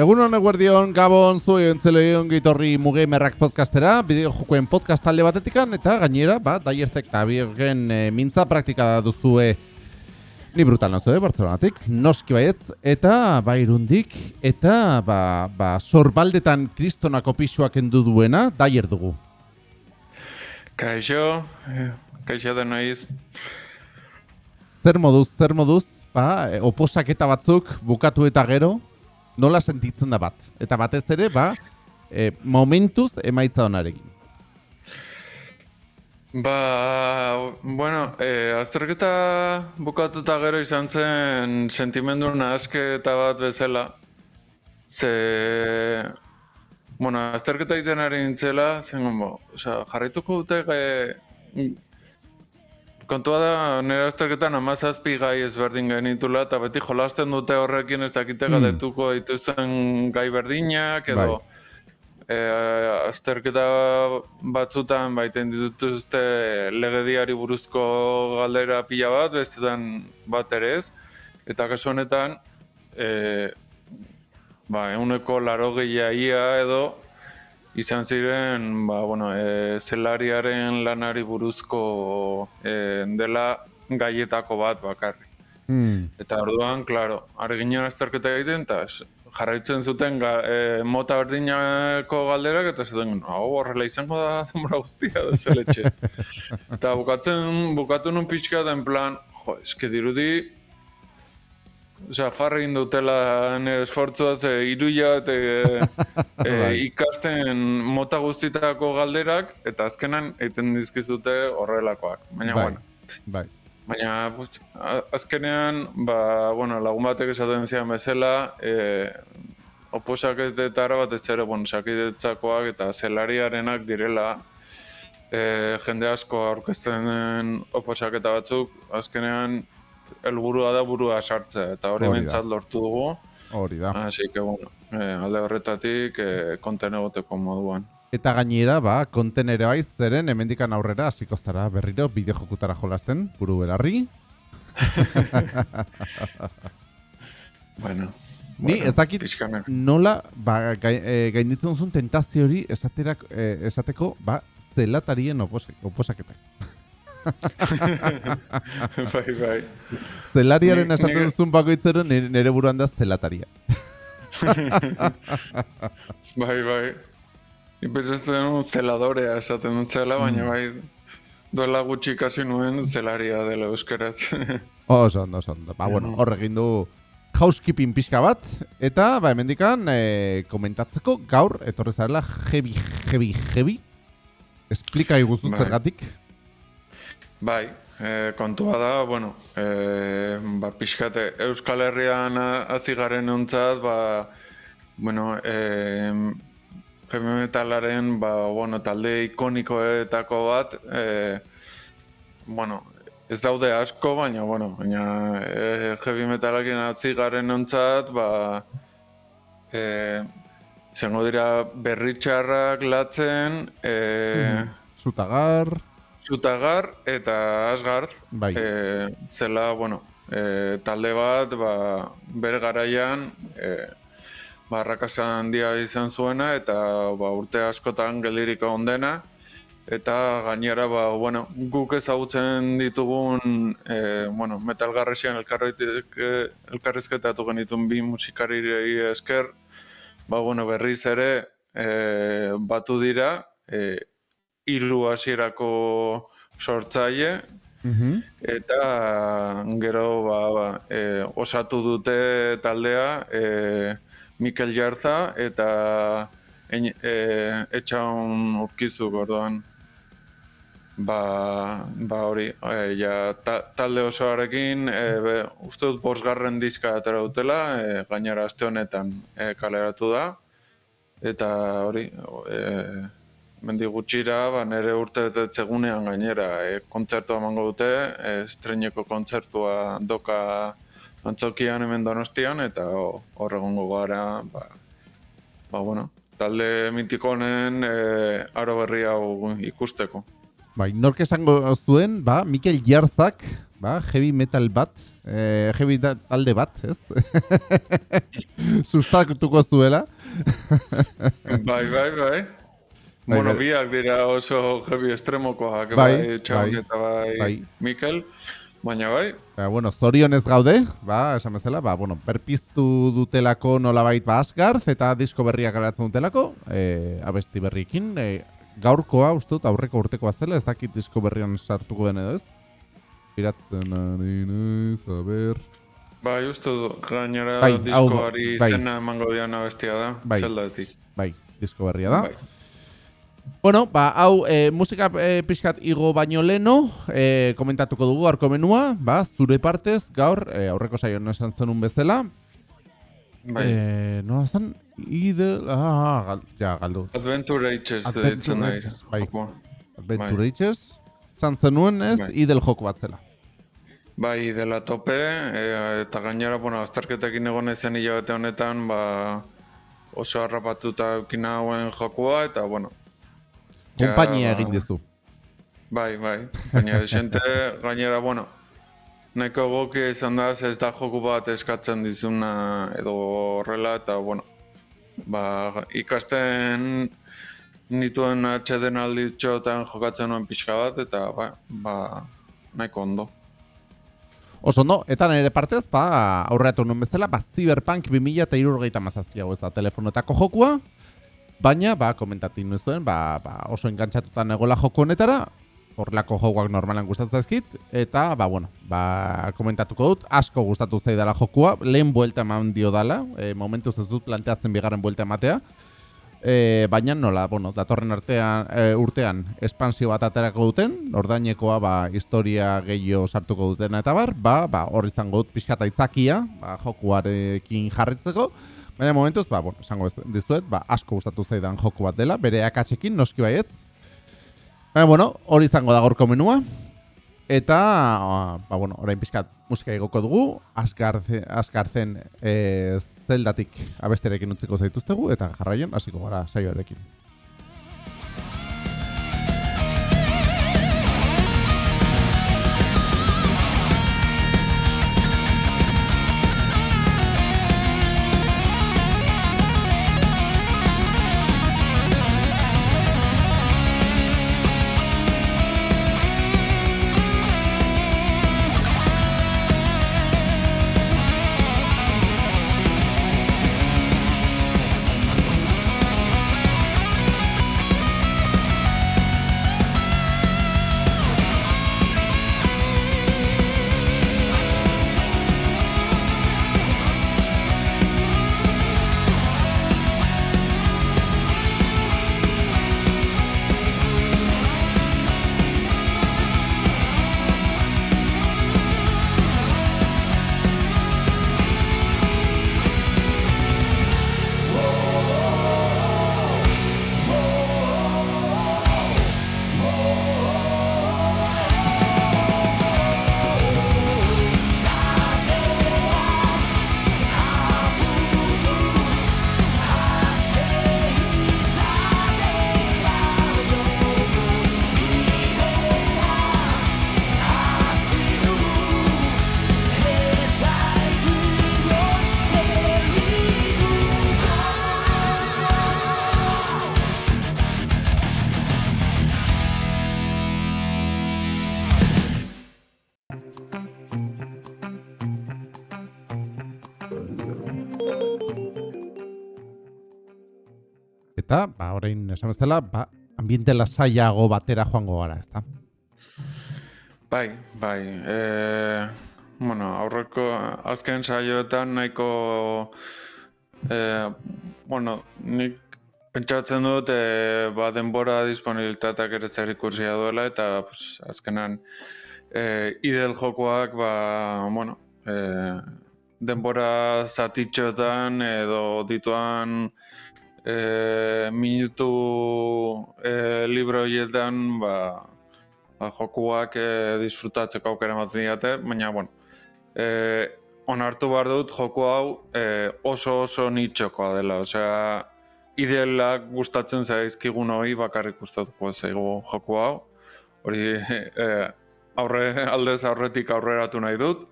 Egun honek guardion, Gabon, zu entzelo egon gitorri mugemerrak podcastera, bideo jokoen podcast talde batetikan, eta gainera, ba, daierzek eta biogen e, mintza praktika duzue ni brutal nazu, eh, Bartzelonatik, noski baietz, eta ba, irundik, eta ba, ba, sorbaldetan kristonako pixuak endu duena, daier dugu. Kaixo, eh, kaixo da noiz. Zer moduz, zer moduz, ba, oposaketa batzuk bukatu eta gero, nola sentitzen da bat. Eta batez ere, ba, e, momentuz emaitza onarekin. Ba, bueno, e, azterketa bukatuta gero izan zen sentimendu nahasketa bat bezala. Ze, bueno, azterketa egiten ari nintzela, zen gombo, oza, jarrituko dute e, kontua da, nire azterketan amazazpi gai ezberdin genitula, eta beti jolasten dute horrekin ez dakite mm. gadetuko dituzen gai berdinak, edo bai. e, azterketa batzutan baiten dituzte legediari buruzko galdera pila bat, bestetan bat ere ez, eta kasu honetan, e, ba, eguneko laro ia edo, izan ziren, ba, bueno, e, zelariaren lanari buruzko e, dela gaietako bat bakarri. Hmm. Eta orduan, klaro, arginan azterketa egiten, eta jarraitzen zuten ga, e, mota berdinako galderak, eta zuten, hau horrela izango da denbora guztia da zeletxe. eta bukatzen, bukatu nun pixka den plan, jo, eske dirudi, Osea, farri indutela nire esfortzua, ze iruia eta e, ikasten mota guztitako galderak, eta azkenan egiten dizkizute horrelakoak. Baina, bai. bueno. Bai. Baina, bus, azkenean, ba, bueno, lagun batek esaten zian bezala, e, oposaketetara bat ez zere, bueno, sakidetzakoak eta zelariarenak direla, e, jende asko aurkezten den oposaketa batzuk, azkenean, helburua da burua sartzea eta hori mentzat lortu dugu. Hori da. Así que bueno, eh, alde horretatik eh, konten egoteko moduan. Eta gainera, ba, konten ere baiz zeren hemendikan aurrera hasiko zara berriro bideo jokutara jolasten, buru belarri. bueno, Ni ez dakit nola ba, eh, gainditzen zuen tentazio hori esaterak, eh, esateko ba, zelatarien oposaketak. bai, bai. Zelariaren esaten duzun bakoitzero nire buruan da zelataria. bai, bai. Ipesatzen un zeladorea esaten dut zela, baina mm. bai duela gutxi kasi nuen zelaria dela euskeraz. oso, oso, oso. Ba, bueno, horre du housekeeping pixka bat, eta, ba, emendikan, e, komentatzeko gaur, etorre zarela, heavy, heavy, heavy. Explika iguzuz bai. zergatik. Bai, e, kontua da, bueno, e, ba, pixkate, Euskal Herrian hasi garen ontzat, ba, bueno, e, heavy metalaren, ba, bueno, talde ikonikoetako bat, e, bueno, ez daude asko, baina, bueno, baina e, heavy metalakin hasi garen ontzat, ba, e, izango dira berritxarrak latzen, e, mm, Zutagar... Zutagar eta Asgard bai. e, zela, bueno, e, talde bat, ba, bere garaian, e, barrakasa handia izan zuena eta ba, urte askotan geldirik ondena eta gainera ba, bueno, guk ezagutzen ditugun e, bueno, metal elkarrizketatu genitun bi musikarirei esker ba, bueno, berriz ere e, batu dira e, hiru hasierako sortzaile. Mhm. eta gero ba, ba, e, osatu dute taldea e, Mikel Jarza eta en, e, etxaun urkizu gordoan ba, ba hori e, ja, talde osoarekin e, be, uste dut bosgarren diska atera dutela e, gainera aste honetan e, kaleratu da. Eta hori e, mendi gutxira, ba, nire urte egunean gainera e, kontzertua emango dute, e, estreineko kontzertua doka antzokian hemen donostian, eta horregongo gara, ba, ba, bueno, talde mitiko honen e, aro berri hau ikusteko. Bai, nork esango zuen, ba, Mikel Jarzak ba, heavy metal bat, eh, heavy da- talde bat, ez? Sustatuko zuela. bai, bai, bai. Bueno, biak dira oso heavy estremokoak, Bai, bai, Txaun bai, eta bai, bai. Mikel. Baina bai, Ba, bueno, zorionez gaude, ba, esan bezala, ba, bueno, berpiztu dutelako nolabait ba Asgarth eta disko berriak garatzen dutelako, e, abesti berriekin, e, gaurkoa, uste dut, aurreko urteko aztela, ez dakit disko berrian sartuko den edo ez? Piratzen ari naiz, a ber... bai, uste du, gainera Bai, diskoari bai. zena emango dian abestia da, Bai. zeldatik. Bai, disko berria da. Bai. Bueno, ba, hau, e, musika e, pixkat igo baino leno, e, komentatuko dugu gaurko menua, ba, zure partez, gaur, e, aurreko saioan esan zenun bezala, Bai. e, nola zen, idel, ah, gal, ja, galdu, Adventure Ages Adventure ditzen nahi. Bai. jokoa. Adventure Ages, esan zenuen ez, Bai. idel joko bat zela. Bai, dela tope, e, eta gainera, bueno, azterketekin egon ezen hilabete honetan, ba, oso harrapatuta eukina hauen jokoa, eta, bueno, Kompainia egin dizu. bai, bai, baina desente, gainera, bueno, nahiko egoki izan da, ez da joku bat eskatzen dizuna edo horrela, eta, bueno, ba, ikasten nituen atxeden alditxotan jokatzen nuen pixka bat, eta, ba, ba nahiko ondo. Oso no, eta nire partez, ba, aurreatu nuen bezala, ba, Cyberpunk 2000 eta irurgeita mazazpiago ez da telefonetako jokua, baina, ba, komentatu nuen, ba, ba, oso engantzatuta negola joko honetara, horrelako jokoak normalan gustatzen zaizkit, eta, ba, bueno, ba, komentatuko dut, asko gustatu zaidala jokua, lehen buelta eman dio dala, e, momentuz ez dut planteatzen bigarren buelta ematea, E, baina nola, bueno, datorren artean, e, urtean espansio bat aterako duten, ordainekoa ba, historia gehiago sartuko dutena eta bar, ba, ba, hor izango dut pixkata itzakia, ba, jokuarekin jarritzeko, baina momentuz, ba, bueno, esango dizuet, ba, asko gustatu zaidan joku bat dela, bere akatsekin, noski baietz. Baina, bueno, hori izango da gorko menua, eta, ah, ba, bueno, orain pixkat musika igoko dugu, Asgarze, Asgarzen e, zeldatik abesterekin utziko zaituztegu, eta jarraian hasiko gara saioarekin. Esan bezala, ba, ambiente lasaiago batera joango gara, ezta? Bai, bai. E, bueno, aurreko azken saioetan nahiko e, bueno, nik pentsatzen dut e, ba, denbora disponibilitateak ere zer ikusia duela eta pues, azkenan e, idel jokoak ba, bueno, e, denbora zatitxotan edo dituan e, minutu e, libro horietan ba, ba, jokuak e, disfrutatzeko aukera ematen diate, baina, bueno, e, onartu behar dut joku hau e, oso oso nitxokoa dela, osea, idealak gustatzen zaizkigun hori bakarrik gustatuko zaigu joku hau, hori e, aurre, aldez aurretik aurreratu nahi dut.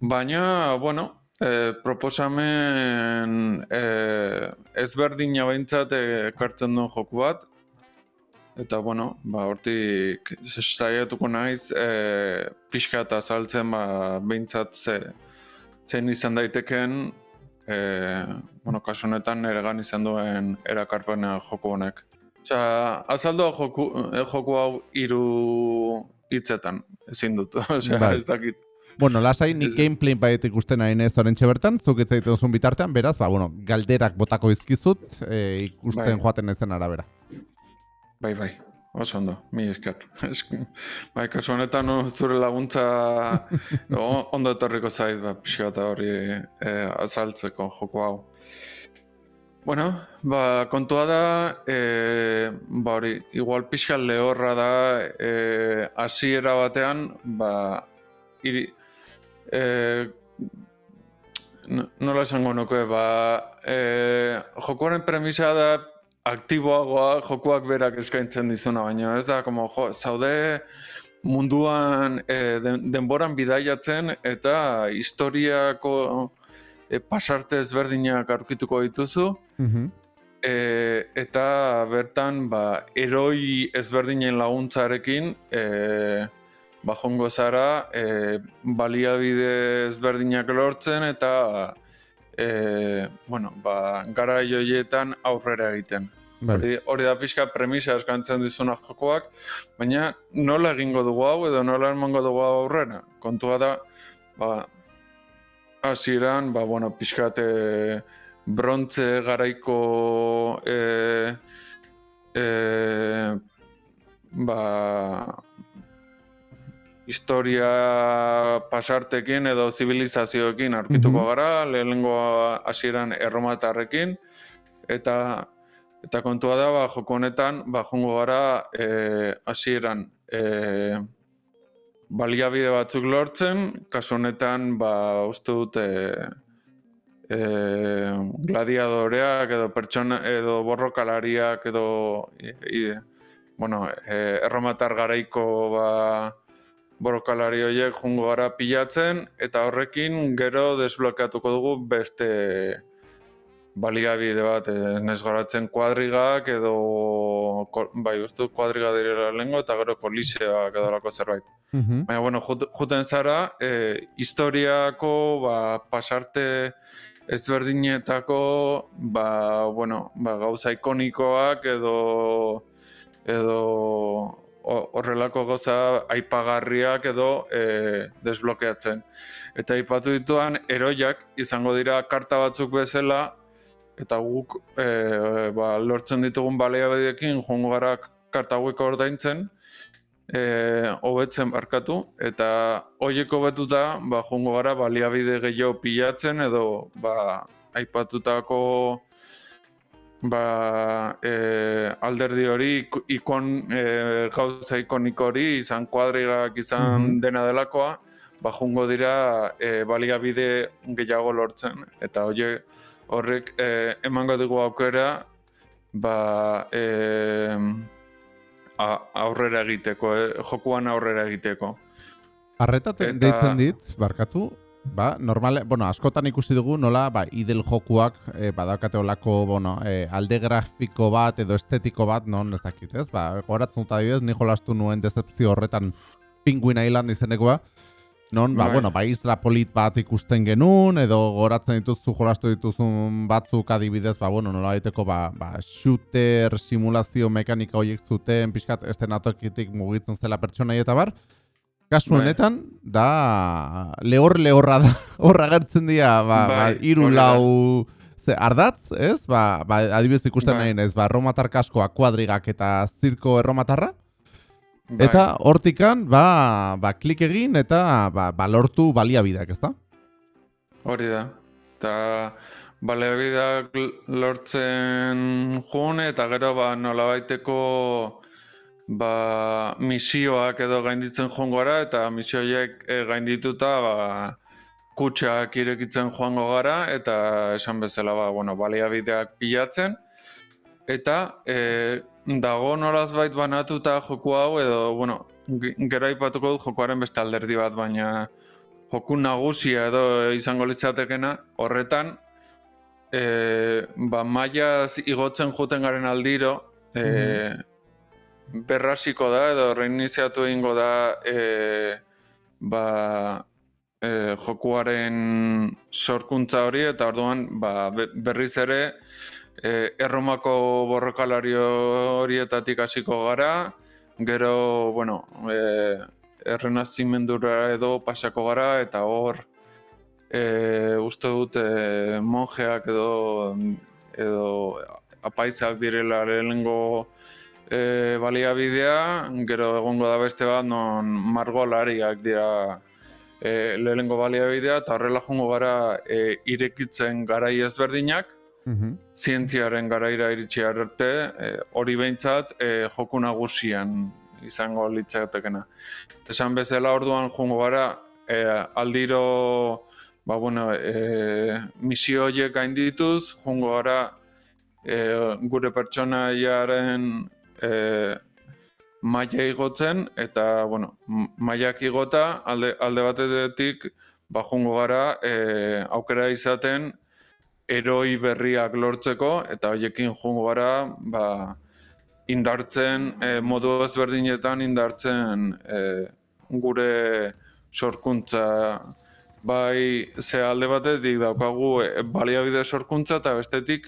Baina, bueno, e, proposamen e, ezberdina behintzat ekartzen duen joku bat. Eta, bueno, ba, hortik saiatuko naiz, e, pixka eta azaltzen ba, behintzat ze, zein izan daiteken, e, bueno, kasu honetan eregan izan duen erakarpena joku honek. Osa, azaldoa joku, eh, joku hau hiru hitzetan, ezin dut, osea, bai. ez dakit. Bueno, lasai nik gameplay baiet ikusten ari nez oren bertan, zuk ez duzun bitartean, beraz, ba, bueno, galderak botako izkizut, e, ikusten bai. joaten ezen arabera. Bai, bai, oso ondo, mi esker. bai, kasu honetan zure laguntza ondo etorriko zait, ba, pixka eta hori e, azaltzeko joko hau. Bueno, ba, kontua da, e, ba hori, igual pixka lehorra da, e, asiera batean, ba, iri, e, nola esango nuke, ba, e, jokoaren premisa da aktiboagoa jokuak berak eskaintzen dizuna, baina ez da, como, jo, zaude munduan e, denboran bidaiatzen eta historiako e, pasarte ezberdinak aurkituko dituzu. Mm eta bertan, ba, eroi ezberdinen laguntzarekin, e, ba, jongo zara, e, baliabide ezberdinak lortzen eta e, bueno, ba, gara joietan aurrera egiten. Hori, hori da pixka premisa eskantzen dizuna jokoak, baina nola egingo dugu hau edo nola emango dugu hau aurrera. Kontua da, ba, hasieran, ba, bueno, pixkate brontze garaiko e, e, ba, historia pasartekin edo zibilizazioekin aurkituko mm -hmm. gara, lehenengo hasieran erromatarrekin, eta eta kontua da, ba, joko honetan, ba, jongo gara e, hasieran e, baliabide batzuk lortzen, kasu honetan, ba, uste dut, e, e, gladiadoreak edo pertsona edo borrokalariak edo e, bueno, e, erromatar garaiko ba, borokalari horiek jungo gara pilatzen, eta horrekin gero desblokeatuko dugu beste baliabide bat, eh, garatzen kuadrigak edo, bai, uste kuadriga direla lengo, eta gero koliseak edo lako zerbait. Mm Baina, bueno, juten zara, e, historiako ba, pasarte ezberdinetako ba, bueno, ba, gauza ikonikoak edo edo horrelako goza aipagarriak edo e, desblokeatzen. Eta aipatu dituan, eroiak izango dira karta batzuk bezala, eta guk e, ba, lortzen ditugun balea bediekin, joango gara karta hauek ordaintzen, e, hobetzen barkatu, eta horieko betuta, ba, joango gara baliabide gehiago pilatzen, edo ba, aipatutako ba, e, alderdi hori ikon e, gauza ikonik hori izan kuadrigak izan mhm. dena delakoa ba jungo dira e, baliabide gehiago lortzen eta hoe horrek e, emango dugu aukera ba e, aurrera egiteko e, jokuan aurrera egiteko Arretaten deitzen dit, barkatu, Ba, normal, bueno, askotan ikusi dugu nola, ba, idel jokuak e, badakate olako, bueno, e, alde grafiko bat edo estetiko bat, non ez dakit, ez? Ba, goratzen dut adibidez, ni jolastu nuen decepzio horretan Penguin Island izenekoa, non, ba, bai. bueno, ba, isla polit bat ikusten genuen, edo goratzen dituzu jolastu dituzun batzuk adibidez, ba, bueno, nola baiteko, ba, ba, shooter simulazio mekanika horiek zuten, pixkat, estenatokitik mugitzen zela pertsona eta bar, Kasu bai. honetan, da lehor lehorra da, horra gertzen dira, ba, ba, bai, iru lau ze, ardatz, ez? Ba, ba, adibidez ikusten bai. nahi, ez? Ba, erromatar kaskoa kuadrigak eta zirko erromatarra. Bai. Eta hortikan, ba, ba, klik egin eta ba, ba, lortu baliabideak, ez da? Hori da. Eta baliabideak lortzen june eta gero ba, nola baiteko ba, misioak edo gainditzen joango gara eta misioiek e, gaindituta ba, kutsak irekitzen joango gara eta esan bezala ba, bueno, baliabideak pilatzen. Eta e, dago nolaz bait banatuta joku hau, edo, bueno, ge- gero aipatuko dut jokuaren beste alderdi bat, baina joku nagusia edo izango litzatekena, horretan, e, ba, mailaz igotzen juten garen aldiro, e, berrasiko da, edo reiniziatu egingo da, e, ba, e, jokuaren sorkuntza hori, eta orduan ba, be- berriz ere, e, erromako borrokalari horietatik hasiko gara, gero, bueno, e, errenazimendura edo pasako gara, eta hor, e, uste dut e, monjeak edo, edo apaitzak direla lehenengo e, baliabidea, gero egongo da beste bat non margolariak dira e, lehenengo baliabidea, eta horrela jongo gara e, irekitzen garai ezberdinak, Mhm. zientziaren garaira iritsi arte, e, hori behintzat e, joku nagusian izango litzatekena. Esan bezala orduan jungo gara, e, aldiro ba, bueno, e, misio horiek gaindituz, jungo gara e, gure pertsonaiaren e, maila igotzen, eta, bueno, mailak igota, alde, alde batetik, ba, jungo gara, e, aukera izaten, eroi berriak lortzeko, eta hoiekin jungo gara, ba, indartzen, e, modu ezberdinetan indartzen e, gure sorkuntza bai ze alde batetik daukagu e, baliabide sorkuntza eta bestetik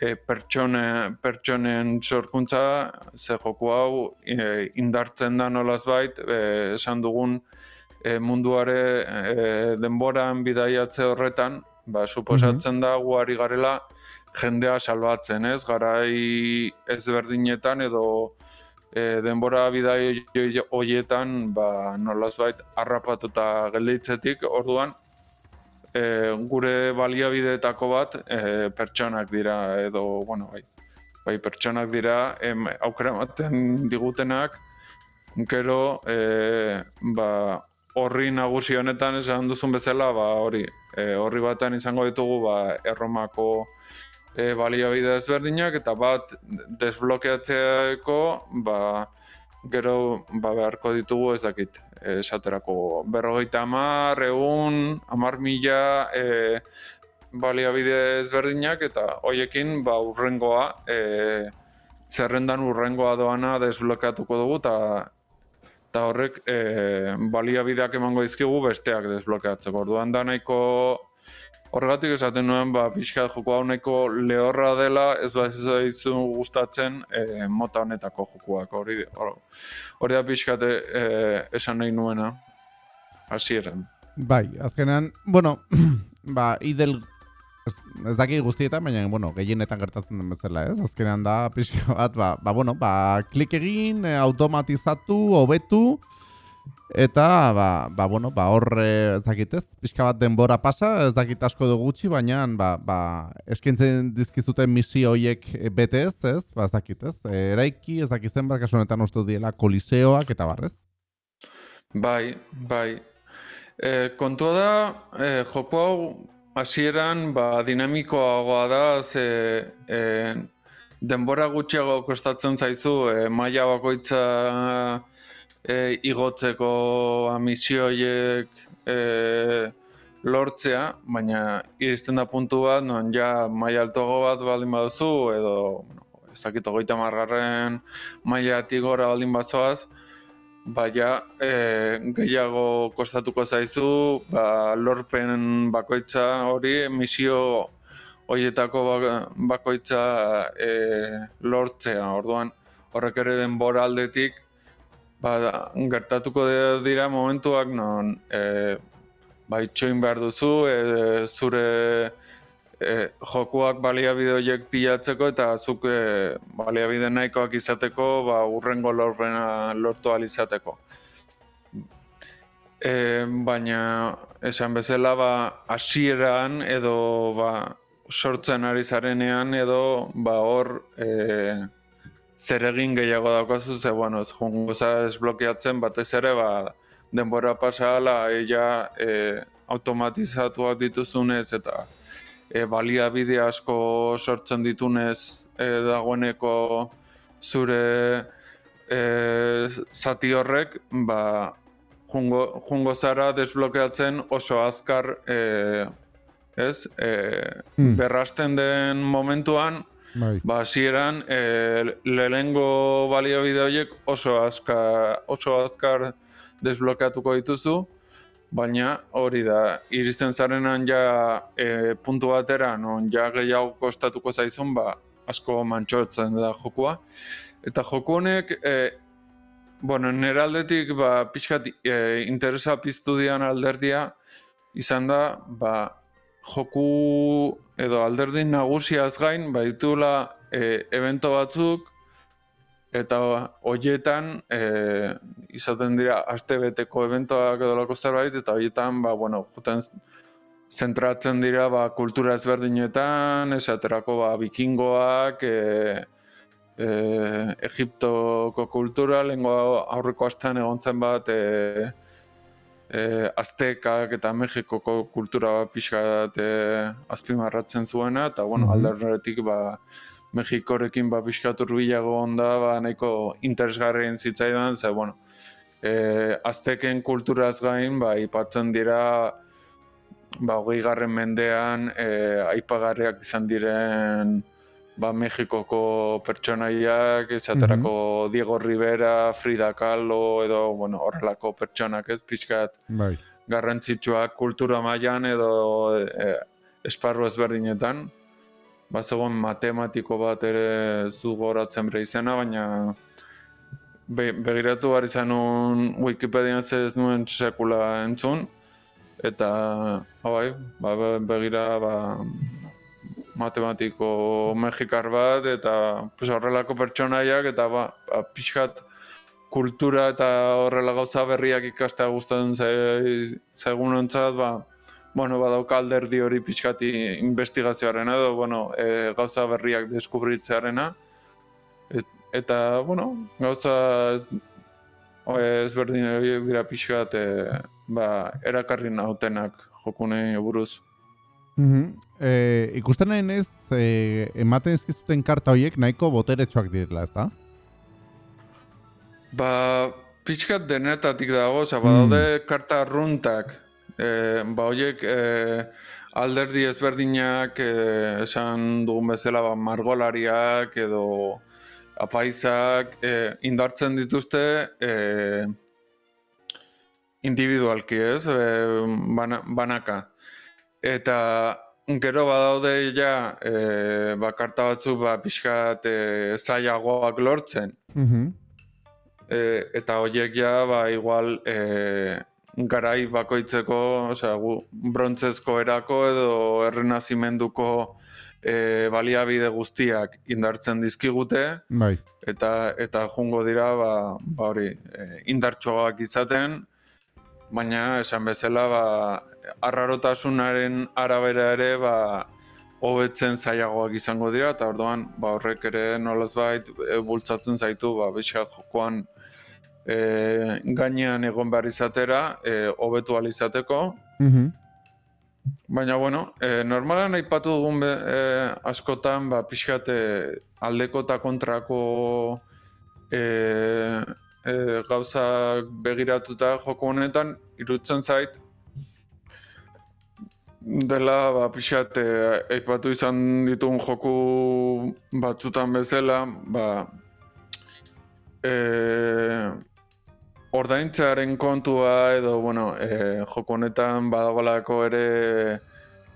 e, pertsone, pertsonen sorkuntza ze joku hau e, indartzen da nolaz bait e, esan dugun e, munduare e, denboran bidaiatze horretan ba, suposatzen da guari garela jendea salbatzen, ez? Garai ezberdinetan edo e, denbora bidai hoietan ba, nolazbait harrapatuta gelditzetik, orduan e, gure baliabideetako bat e, pertsonak dira edo, bueno, bai, bai pertsonak dira em, aukera ematen digutenak gero e, ba, horri nagusi honetan esan duzun bezala ba, hori e, horri batean izango ditugu ba, erromako e, baliabide ezberdinak eta bat desblokeatzeako ba, gero ba, beharko ditugu ez dakit esaterako berrogeita hamar, egun, hamar mila e, baliabide ezberdinak eta hoiekin ba, urrengoa e, zerrendan urrengoa doana desblokeatuko dugu eta eta horrek e, baliabideak emango dizkigu besteak desblokeatzeko. Orduan da nahiko horregatik esaten nuen ba pixka joko nahiko lehorra dela, ez ba ez gustatzen e, mota honetako jokuak. Hori hor- hori da pixka e, esan nahi nuena hasieran. Bai, azkenean, bueno, ba, idel ez, ez daki guztietan, baina, bueno, gehienetan gertatzen den bezala, ez? Azkenean da, pixka bat, ba, ba bueno, ba, klik egin, eh, automatizatu, hobetu, eta, ba, ba, bueno, ba, hor, ez dakit ez, pixka bat denbora pasa, ez dakit asko du gutxi, baina, ba, ba, eskintzen dizkizuten misio hoiek bete ez? Ba, ez dakit ez, eraiki, ez dakit zenbat, kasu honetan uste diela koliseoak eta barrez. Bai, bai. E, kontua da, e, joko hau hasieran ba, dinamikoagoa da, ze e, denbora gutxiago kostatzen zaizu e, maila bakoitza e, igotzeko misioiek e, lortzea, baina iristen da puntu bat, non ja maila altoago bat baldin baduzu, edo, bueno, ez dakit hogeita margarren mailatik gora baldin bazoaz, Baina e, gehiago kostatuko zaizu, ba, lorpen bakoitza hori, misio horietako bak- bakoitza e, lortzea. Orduan, horrek ere denbora aldetik, ba, gertatuko dira momentuak non e, ba, itxoin behar duzu, e, zure e, jokuak baliabide horiek pilatzeko eta zuk e, baliabide nahikoak izateko ba, urrengo lorpena lortu ahal izateko. E, baina esan bezala ba, hasieran edo ba, sortzen ari zarenean edo ba, hor e, zer egin gehiago daukazu, ze bueno, ez jungo za desblokeatzen batez ere ba, denbora pasa ala ella e, automatizatuak dituzunez eta e, baliabide asko sortzen ditunez e, dagoeneko zure e, zati horrek ba, jungo, jungo zara desblokeatzen oso azkar e, ez, e, Hmm. berrasten den momentuan Bai. ba, hasieran e, lehengo baliabide horiek oso azkar, oso azkar desblokeatuko dituzu baina hori da, iristen zarenan ja e, puntu batera, non ja gehiago kostatuko zaizun, ba, asko mantxotzen da jokua. Eta joku honek, e, bueno, nire aldetik, ba, pixkat e, interesa piztu dian alderdia, izan da, ba, joku edo alderdi nagusiaz gain, ba, ditula e, evento batzuk, eta hoietan e, izaten dira astebeteko eventoak edo lako zerbait, eta hoietan, ba, bueno, juten zentratzen dira ba, kultura ezberdinetan, esaterako ba, bikingoak, e, e, Egiptoko kultura, lehenko aurreko astean egon zen bat, e, e, Aztekak eta Mexikoko kultura pixka bat e, azpimarratzen zuena, eta bueno, Mhm. alde horretik ba, Mexikorekin ba, pixkat urbilago onda, ba, nahiko interesgarrien zitzaidan, ze, bueno, e, Azteken kulturaz gain, ba, ipatzen dira, ba, hogei garren mendean, e, aipagarriak izan diren, ba, Mexikoko pertsonaiak, esaterako Diego Rivera, Frida Kahlo, edo, bueno, horrelako pertsonak, ez, pixkat, Bai. garrantzitsuak kultura mailan edo e, esparru ezberdinetan. Ba, zegoen matematiko bat ere zu goratzen bere izena, baina be, begiratu behar izan nuen Wikipedian ez nuen sekula entzun. Eta, hau bai, ba, be- begira, ba, matematiko mexikar bat, eta pues, horrelako pertsonaiak, eta ba, ba, pixkat kultura eta horrela gauza berriak ikastea gustatzen zai- zaigun ontzat, ba, bueno, badauka alderdi hori pixkati investigazioaren edo, bueno, e, gauza berriak deskubritzearena. Et, eta, bueno, gauza ez, ezberdin horiek dira pixkat, e, ba, erakarri nautenak jokunei buruz. Mhm. Eh, ikusten nahi nez, eh, ematen ezkizuten karta horiek nahiko boteretsuak direla, ezta? Ba, pixkat denetatik dago, oza, badaude karta runtak, e, ba, horiek e, alderdi ezberdinak, e, esan dugun bezala, ba, margolariak edo apaizak e, indartzen dituzte e, individualki ez, e, bana, banaka. Eta gero badaude ja, e, ba, karta batzuk ba, pixkat e, zailagoak lortzen, Mhm. E, eta horiek ja, ba, igual, e, garai bakoitzeko, osea, gu, brontzezko erako edo errenazimenduko e, baliabide guztiak indartzen dizkigute, Bai. eta eta jungo dira, ba, ba hori, e, indartxoak izaten, baina esan bezala, ba, arrarotasunaren arabera ere, ba, hobetzen zailagoak izango dira, eta orduan, ba, horrek ere nolazbait e, bultzatzen zaitu, ba, pixkat jokoan e, gainean egon behar izatera, e, hobetu ahal izateko, Mhm. Baina, bueno, e, normalan aipatu dugun be, e, askotan, ba, pixkat e, aldeko eta kontrako e, e, gauza begiratuta joko honetan, irutzen zait, dela, ba, pixkat, e, aipatu izan ditugun joku batzutan bezala, ba, e, ordaintzearen kontua edo, bueno, e, joko honetan badagolako ere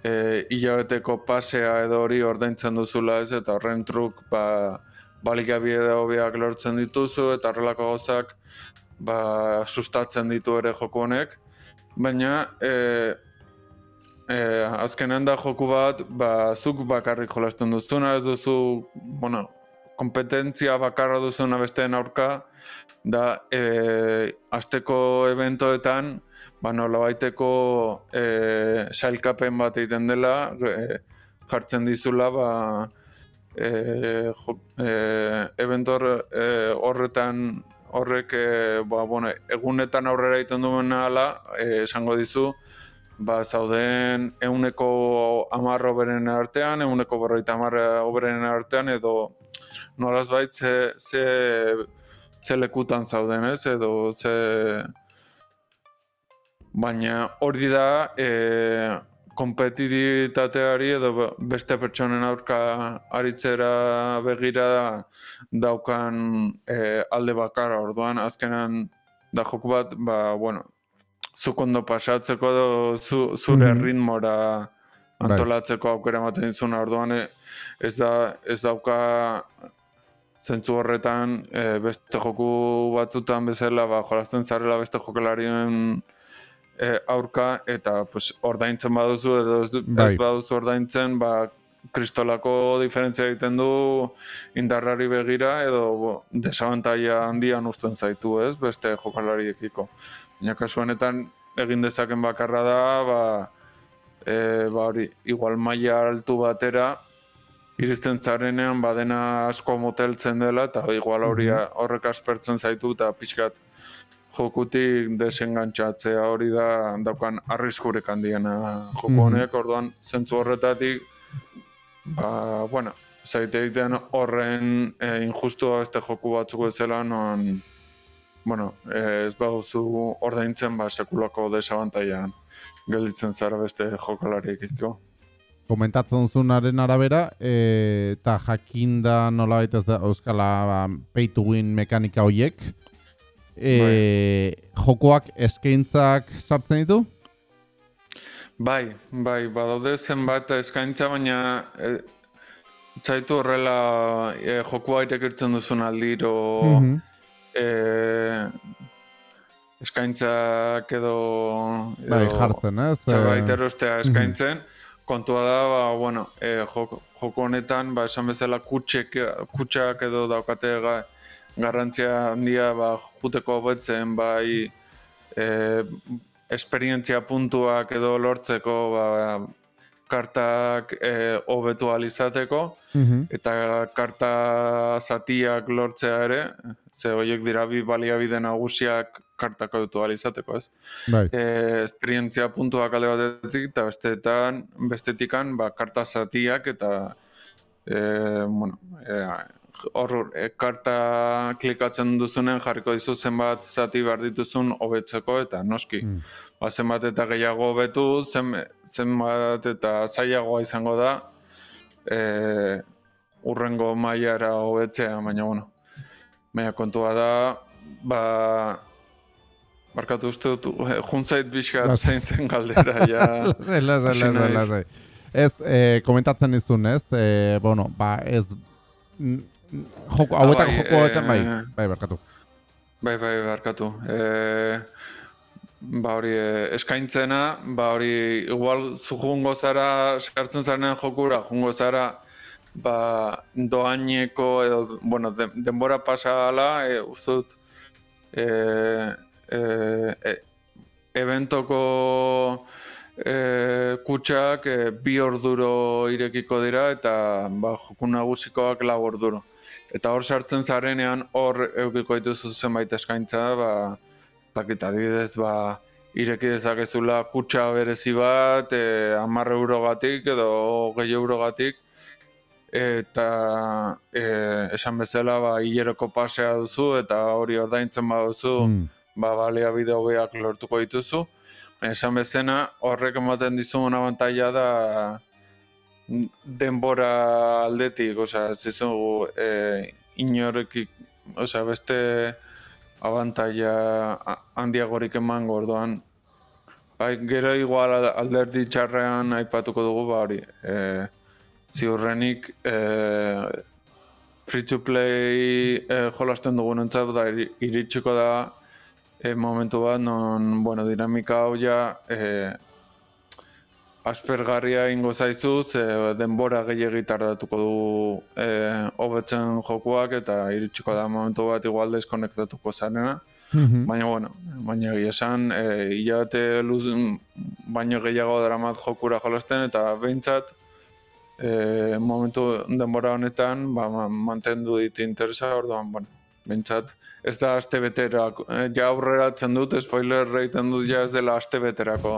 e, hilabeteko pasea edo hori ordaintzen duzula ez, eta horren truk ba, balikabide hobiak lortzen dituzu, eta horrelako gauzak ba, sustatzen ditu ere joko honek. Baina, e, e, azkenean da joku bat, ba, zuk bakarrik jolasten duzuna, ez duzu, bueno, kompetentzia bakarra duzuna besteen aurka, da e, asteko eventoetan ba nolabaiteko e, sailkapen bat egiten dela e, jartzen dizula ba e, jo, e, eventor e, horretan horrek e, ba, bueno, egunetan aurrera egiten duen ala esango dizu ba, zauden euneko amarro beren artean, euneko berroita amarra oberen artean, edo nolaz bait ze, ze, ze lekutan zauden, ez, edo ze... Baina hori da, e, kompetititateari edo beste pertsonen aurka aritzera begira daukan e, alde bakarra. Orduan azkenan da joku bat ba bueno zuk ondo pasatzeko edo zu, zure mm ritmora antolatzeko aukera ematen dizuna. Orduan e, ez da ez dauka zentzu horretan e, beste joku batzutan bezala ba jolasten zarela beste jokelarien e, aurka eta pues, ordaintzen baduzu edo ez, bai. ez baduzu ordaintzen ba, kristolako diferentzia egiten du indarrari begira edo bo, desabantaia handian usten zaitu ez beste jokalariekiko. Baina kasu honetan egin dezaken bakarra da ba, e, ba hori, igual maila altu batera iristen zarenean badena asko moteltzen dela eta igual hori horrek aspertzen zaitu eta pixkat jokutik desengantzatzea hori da daukan arriskurek handiena joko mhm. honek, orduan zentzu horretatik ba, bueno, zaite egiten horren e, injustua beste joku batzuk bezala non bueno, e, ez baduzu ordaintzen ba, sekulako desabantaian gelditzen zara beste jokalariek iko. Komentatzen zunaren arabera, e, eta jakinda nola baita ez da euskala ba, pay to win mekanika horiek, e, jokoak eskaintzak sartzen ditu? Bai, bai, badaude zenbat eskaintza, baina e, zaitu horrela e, jokoa irekirtzen duzun aldiro mm e, eskaintzak edo, bai, jartzen, ez? Zerbait erostea eskaintzen, kontua da, ba, bueno, e, joko, joko honetan, ba, esan bezala kutxek, kutxak edo daukate garrantzia handia ba, juteko betzen bai e, esperientzia puntuak edo lortzeko ba, kartak e, hobetu alizateko mhm. eta karta zatiak lortzea ere ze horiek dira bi baliabide nagusiak kartako dutu alizateko ez bai. e, esperientzia puntuak alde batetik eta bestetan bestetikan ba, karta zatiak eta e, bueno, e, hor e, karta klikatzen duzunen jarriko dizu zenbat zati behar dituzun hobetzeko eta noski. Mm. Ba, zenbat eta gehiago hobetu, zen, zenbat eta zailagoa izango da e, urrengo mailara hobetzea, baina bueno. Baina kontua da, ba, Barkatu uste dut, eh, juntzait bizkat zein zen galdera, ja... lasai, lasai, lasai, lasai. Ez, eh, komentatzen izun, ez, eh, bueno, ba, ez, joko, hauetak bai, joko hauetan, bai, eh, bai, barkatu. Bai, bai, barkatu. E, ba hori, e, eskaintzena, ba hori, igual, zu jungo zara, eskartzen zaren jokura, jungo zara, ba, doaineko, edo, bueno, de, denbora pasa gala, e, ustut, e, e, e, eventoko e, kutsak e, bi orduro irekiko dira eta ba, joku nagusikoak lau orduro. Eta hor sartzen zarenean hor eukiko dituzu zenbait eskaintza, ba, pakita adibidez, ba, ireki dezakezula kutsa berezi bat, e, amarre eurogatik edo gehi eurogatik, eta e, esan bezala ba, hileroko pasea duzu eta hori ordaintzen baduzu mm. ba, balea bideo beak lortuko dituzu. Esan bezena horrek ematen dizun abantaia da denbora aldetik, osea, zizu e, inorekik, osea, beste abantaia handiagorik eman gordoan. Bai, gero igual alderdi txarrean aipatuko dugu, ba hori, e, ziurrenik e, free to play e, jolasten dugun entzat, da iritsiko da e, momentu bat, non, bueno, dinamika hau ja, e, aspergarria ingo zaizu, ze denbora gehiagi tardatuko du e, hobetzen jokuak eta iritsiko da momentu bat igual deskonektatuko zanena. Mhm. Baina, bueno, baina esan, e, hilabete luz, baino gehiago dramat jokura jolasten eta behintzat e, momentu denbora honetan ba, mantendu ditu interesa, orduan, bueno, bentsat. Ez da aste beterako, eh, ja aurreratzen dut, spoiler reiten dut ja ez dela aste beterako.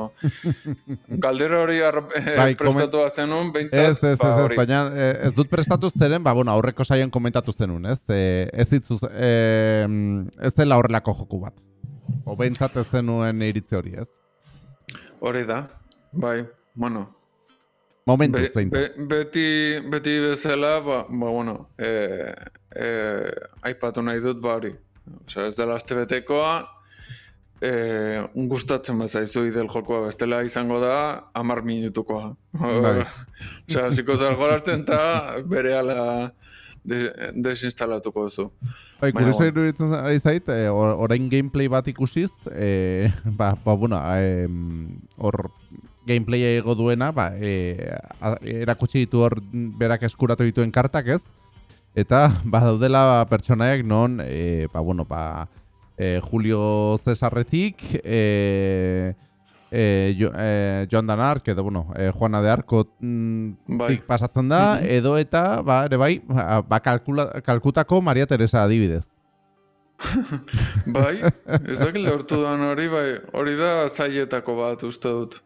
Galdera hori eh, Bai, prestatu zenun, Ez, bentsat, ez, ez, ba, ez, hori. baina eh, ez dut prestatu zeren, ba, bueno, aurreko saioan komentatu zenun, ez? Ez itzuz, e, ez dela horrelako joku bat. O behintzat ez zenuen iritzi hori, ez? Hori da, bai, bueno. Momentuz, Be, behintzat. be, beti, beti bezala, ba, ba bueno, e, e, aipatu nahi dut, ba hori. Osea, ez dela aste betekoa, e, gustatzen bat zaizu idel jokoa, bestela izango da, amar minutukoa. Bai. Osea, ziko zargolazten eta bere ala de, desinstalatuko duzu. Bai, kurioso iruditzen ari zait, e, or- orain gameplay bat ikusiz, e, ba, ba, bueno, hor gameplaya ego duena, ba, e, erakutsi ditu hor berak eskuratu dituen kartak, ez? Eta, ba, daudela pertsonaiak non, e, ba, bueno, ba, e, Julio Cesarretik, e, e, jo, e, Joan Danark, edo, bueno, e, Juana de Arco mm, Bai. pasatzen da, Mhm. edo eta, ba, ere bai, ba, kalkula, kalkutako Maria Teresa adibidez. Bai, ez dakit lortu duan hori, bai, hori da zaietako bat uste dut.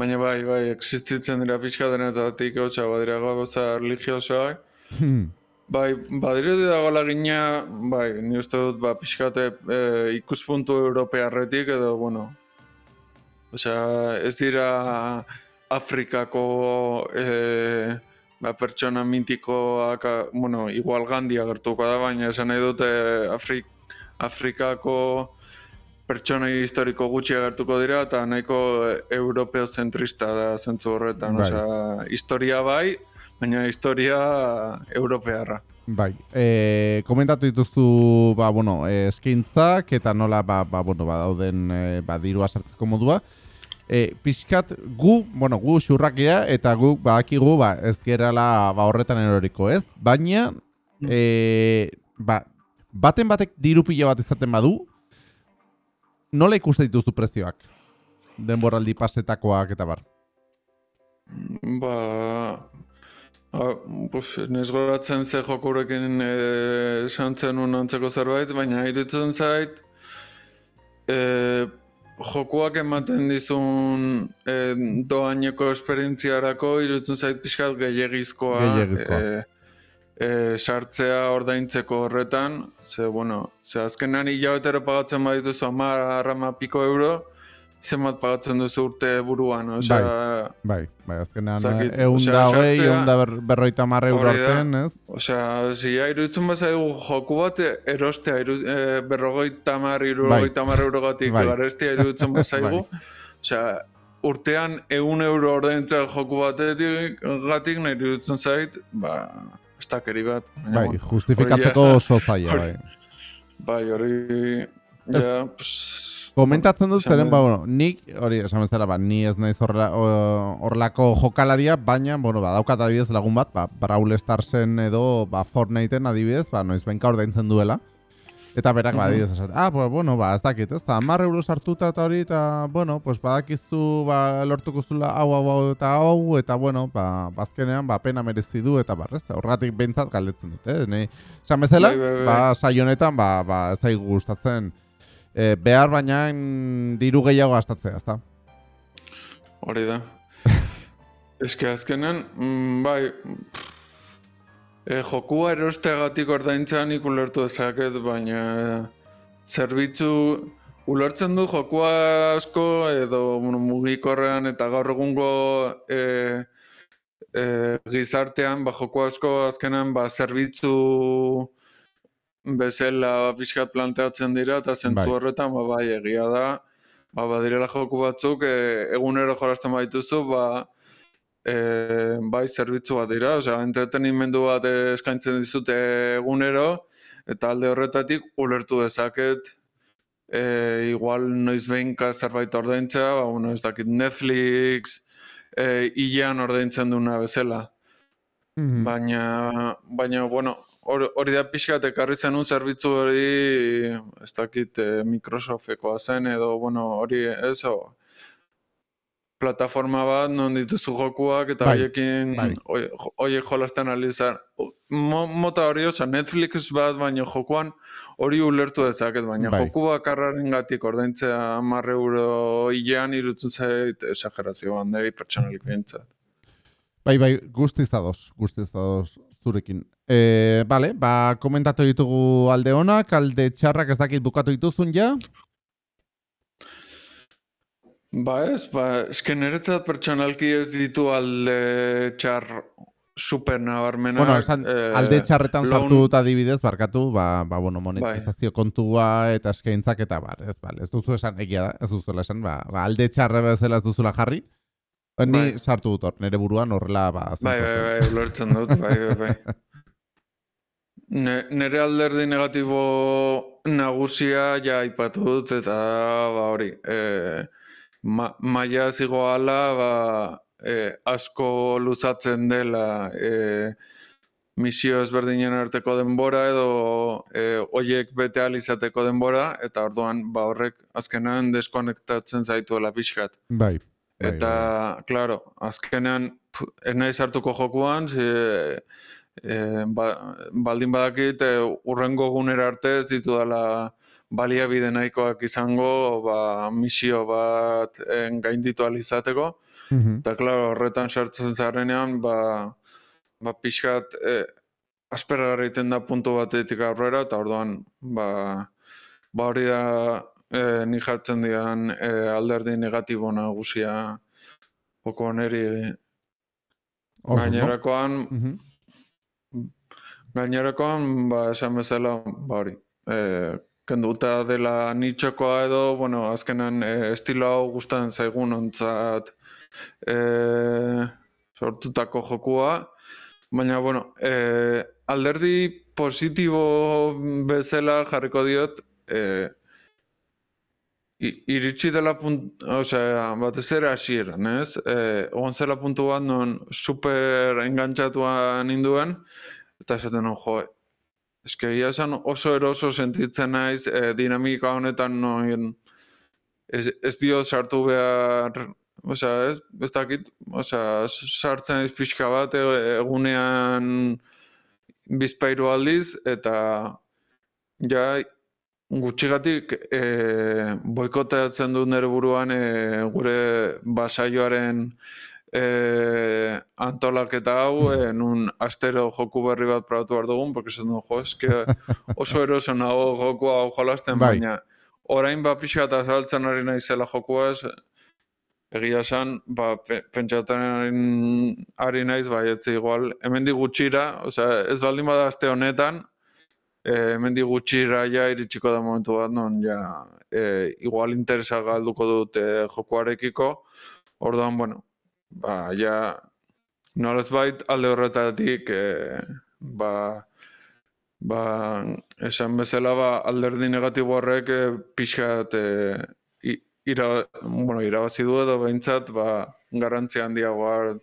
Baina bai, bai, existitzen dira pixka denetatik, hotxa, badira gauza religiosoak. Bai, badire dagoela gina, bai, ni uste dut, ba, pixkate e, ikuspuntu europearretik, edo, bueno, osea, ez dira Afrikako e, ba, pertsona mitikoak, bueno, igual Gandhi agertuko da, baina esan nahi dute Afrik, Afrikako pertsona historiko gutxi agertuko dira, eta nahiko europeozentrista da zentzu horretan, Bai. osea, historia bai, baina historia europearra. Bai, e, komentatu dituzu, ba, bueno, e, eskintzak eta nola, ba, ba, bueno, ba, dauden e, ba, dirua sartzeko modua. E, pixkat, gu, bueno, gu xurrak gira, eta gu, badakigu, ba, ez gerala, ba, horretan eroriko, ez? Baina, e, ba, baten batek diru pila bat izaten badu, nola ikuste dituzu prezioak? Denboraldi pasetakoak eta bar. Ba, a, buf, nes goratzen ze jokurekin e, esan zenun antzeko zerbait, baina irutzen zait e, jokuak ematen dizun e, doaineko esperientziarako irutzen zait pixkat gehiagizkoa Gehiegizkoa. e, e, sartzea ordaintzeko horretan, ze, bueno, ze azkenan hilabetero pagatzen badituzu amar, arrama piko euro, zenbat pagatzen duzu urte buruan, osea, Bai, bai, azkenean, Zakit, egun osea, da hogei, egun da ber, berroita marre euro artean, ez? Osea, zia iruditzen bazaigu joku bat erostea, iru, e, berrogeita mar, irurogeita mar eurogatik Bai. garestia iruditzen bazaigu. Osea, urtean egun euro ordaintzea joku batetik gatik nahi iruditzen zait, ba, estakeri bat. Bai, bueno, justifikatzeko ja- oso zaila, bai. Bai, hori... Ez- Ja, pues, Komentatzen dut, zeren, ba, bueno, nik, hori, esan bezala, ba, ni ez naiz horrelako jokalaria, baina, bueno, ba, daukat adibidez lagun bat, ba, Brawl Starsen edo, ba, Fortniteen adibidez, ba, noiz benka ordaintzen duela. Eta berak, ba, Mhm. adibidez, esaten, ah, pues, bueno, ba, ez dakit, ez da, hamar euro sartuta eta hori, eta, bueno, pues, badakizu, ba, lortuko zula hau, hau, hau, eta hau, eta, bueno, ba, bazkenean, ba, pena merezi du, eta barrez, horregatik behintzat galdetzen dut, eh? Nei, esan bezala, Bai, bai, bai. ba, saio honetan, ba, ba, ez zaigu gustatzen, e, behar baina diru gehiago gastatzea, ezta? hori da. Eske azkenan, mm, bai, e, jokua erosteagatik ordaintzea nik ulertu dezaket, baina zerbitzu ulertzen du jokua asko edo bueno, mugikorrean eta gaur egungo e, e, gizartean ba, joko asko azkenan ba, zerbitzu bezala pixkat planteatzen dira eta zentzu Bai. horretan ba, bai egia da ba, badirela joku batzuk e, egunero jolasten baituzu ba, e, bai zerbitzu bat dira, osea, entretenimendu bat eskaintzen dizute egunero eta alde horretatik ulertu dezaket e, igual noiz behinka zerbait ordaintzea, ba, bueno, ez dakit Netflix e, hilean ordaintzen duna bezala. Mhm. Baina, baina, bueno, hor- hori da pixkat ekarri zenun zerbitzu hori, ez dakit eh, Microsoftekoa zen, edo, bueno, hori, ez, o, plataforma bat non dituzu jokuak eta Bai, hoiekin bai. hoiek jolasten alizar, mo, mota hori, oza, Netflix bat baino jokuan hori ulertu dezaket, baina Bai. joku bakarraren gatik ordaintzea marre euro hilean irutzen zait esagerazio banderi pertsonalik bintzat. Bai, bai, guztiz ados, guztiz ados zurekin. E, bale, ba, komentatu ditugu alde honak, alde txarrak ez dakit bukatu dituzun ja. Ba ez, ba, esken niretzat pertsonalki ez ditu alde txar super nabarmenak. Bueno, esan, eh, alde txarretan sartu dut adibidez, barkatu, ba, ba bueno, monetizazio Bai. kontua eta eskaintzak eta bar, ez, bale, ez duzu esan egia da, ez duzuela esan, ba, ba alde txarra bezala ez duzula jarri. Ba, ni Bai. sartu dut hor, nire buruan horrela, ba, Bai, bai, zentzazio. bai, ulertzen dut, bai, bai, bai. Ne, nere alderdi negatibo nagusia ja aipatu dut eta ba hori, e, ma, maia zigoala ba, e, asko luzatzen dela e, misio ezberdinen arteko denbora edo e, oiek bete ahal izateko denbora eta orduan ba horrek azkenean deskonektatzen zaituela pixkat. Bai. bai, Eta, claro, azkenean, pf, ez nahi sartuko jokuan, ze, e, ba, baldin badakit e, urrengo gunera arte ez ditu dela baliabide nahikoak izango ba, misio bat e, gainditu ahal izateko. bai. Mhm. Eta, claro, horretan sartzen zarenean, ba, ba pixkat e, aspergarri da puntu batetik aurrera, eta orduan, ba, ba hori da e, ni jartzen dian e, alderdi negatibo nagusia joko neri Oso, no? gainerakoan, Mhm. Gainerakoan, ba, esan bezala, ba hori, e, kenduta dela nitxokoa edo, bueno, azkenan e, estilo hau gustatzen zaigun ontzat e, sortutako jokua, baina, bueno, e, alderdi positibo bezala jarriko diot, e, iritsi dela punt, osea, batez ere hasieran, ez? E, egon zela puntu bat non super engantzatua ninduen, eta esaten non, jo, eske esan oso eroso sentitzen naiz e, dinamika honetan noin ez, ez dio sartu behar, osea, ez, ez dakit, osea, sartzen naiz pixka bat e- egunean bizpairu aldiz, eta ja gutxigatik e, boikoteatzen dut nire buruan e, gure basaioaren e, antolaketa hau, e, nun astero joku berri bat probatu behar dugun, porque esan du, jo, eske oso eroso nago joku hau jolasten, Bai. baina orain ba pixka eta azaltzen ari naizela jokua ez, egia esan, ba, pe, pentsatzen ari- naiz, bai, etzi igual, hemendik gutxira, osea, ez baldin bada aste honetan, e, hemendik gutxira ja iritsiko da momentu bat, non ja, e, igual interesa galduko dut e, jokuarekiko, orduan, bueno, ba, ja, nolaz bait alde horretatik, e, ba, ba, esan bezala, ba, alderdi negatibo horrek e, pixkat e, ira, bueno, irabazi du edo behintzat, ba, garrantzia handiagoa har-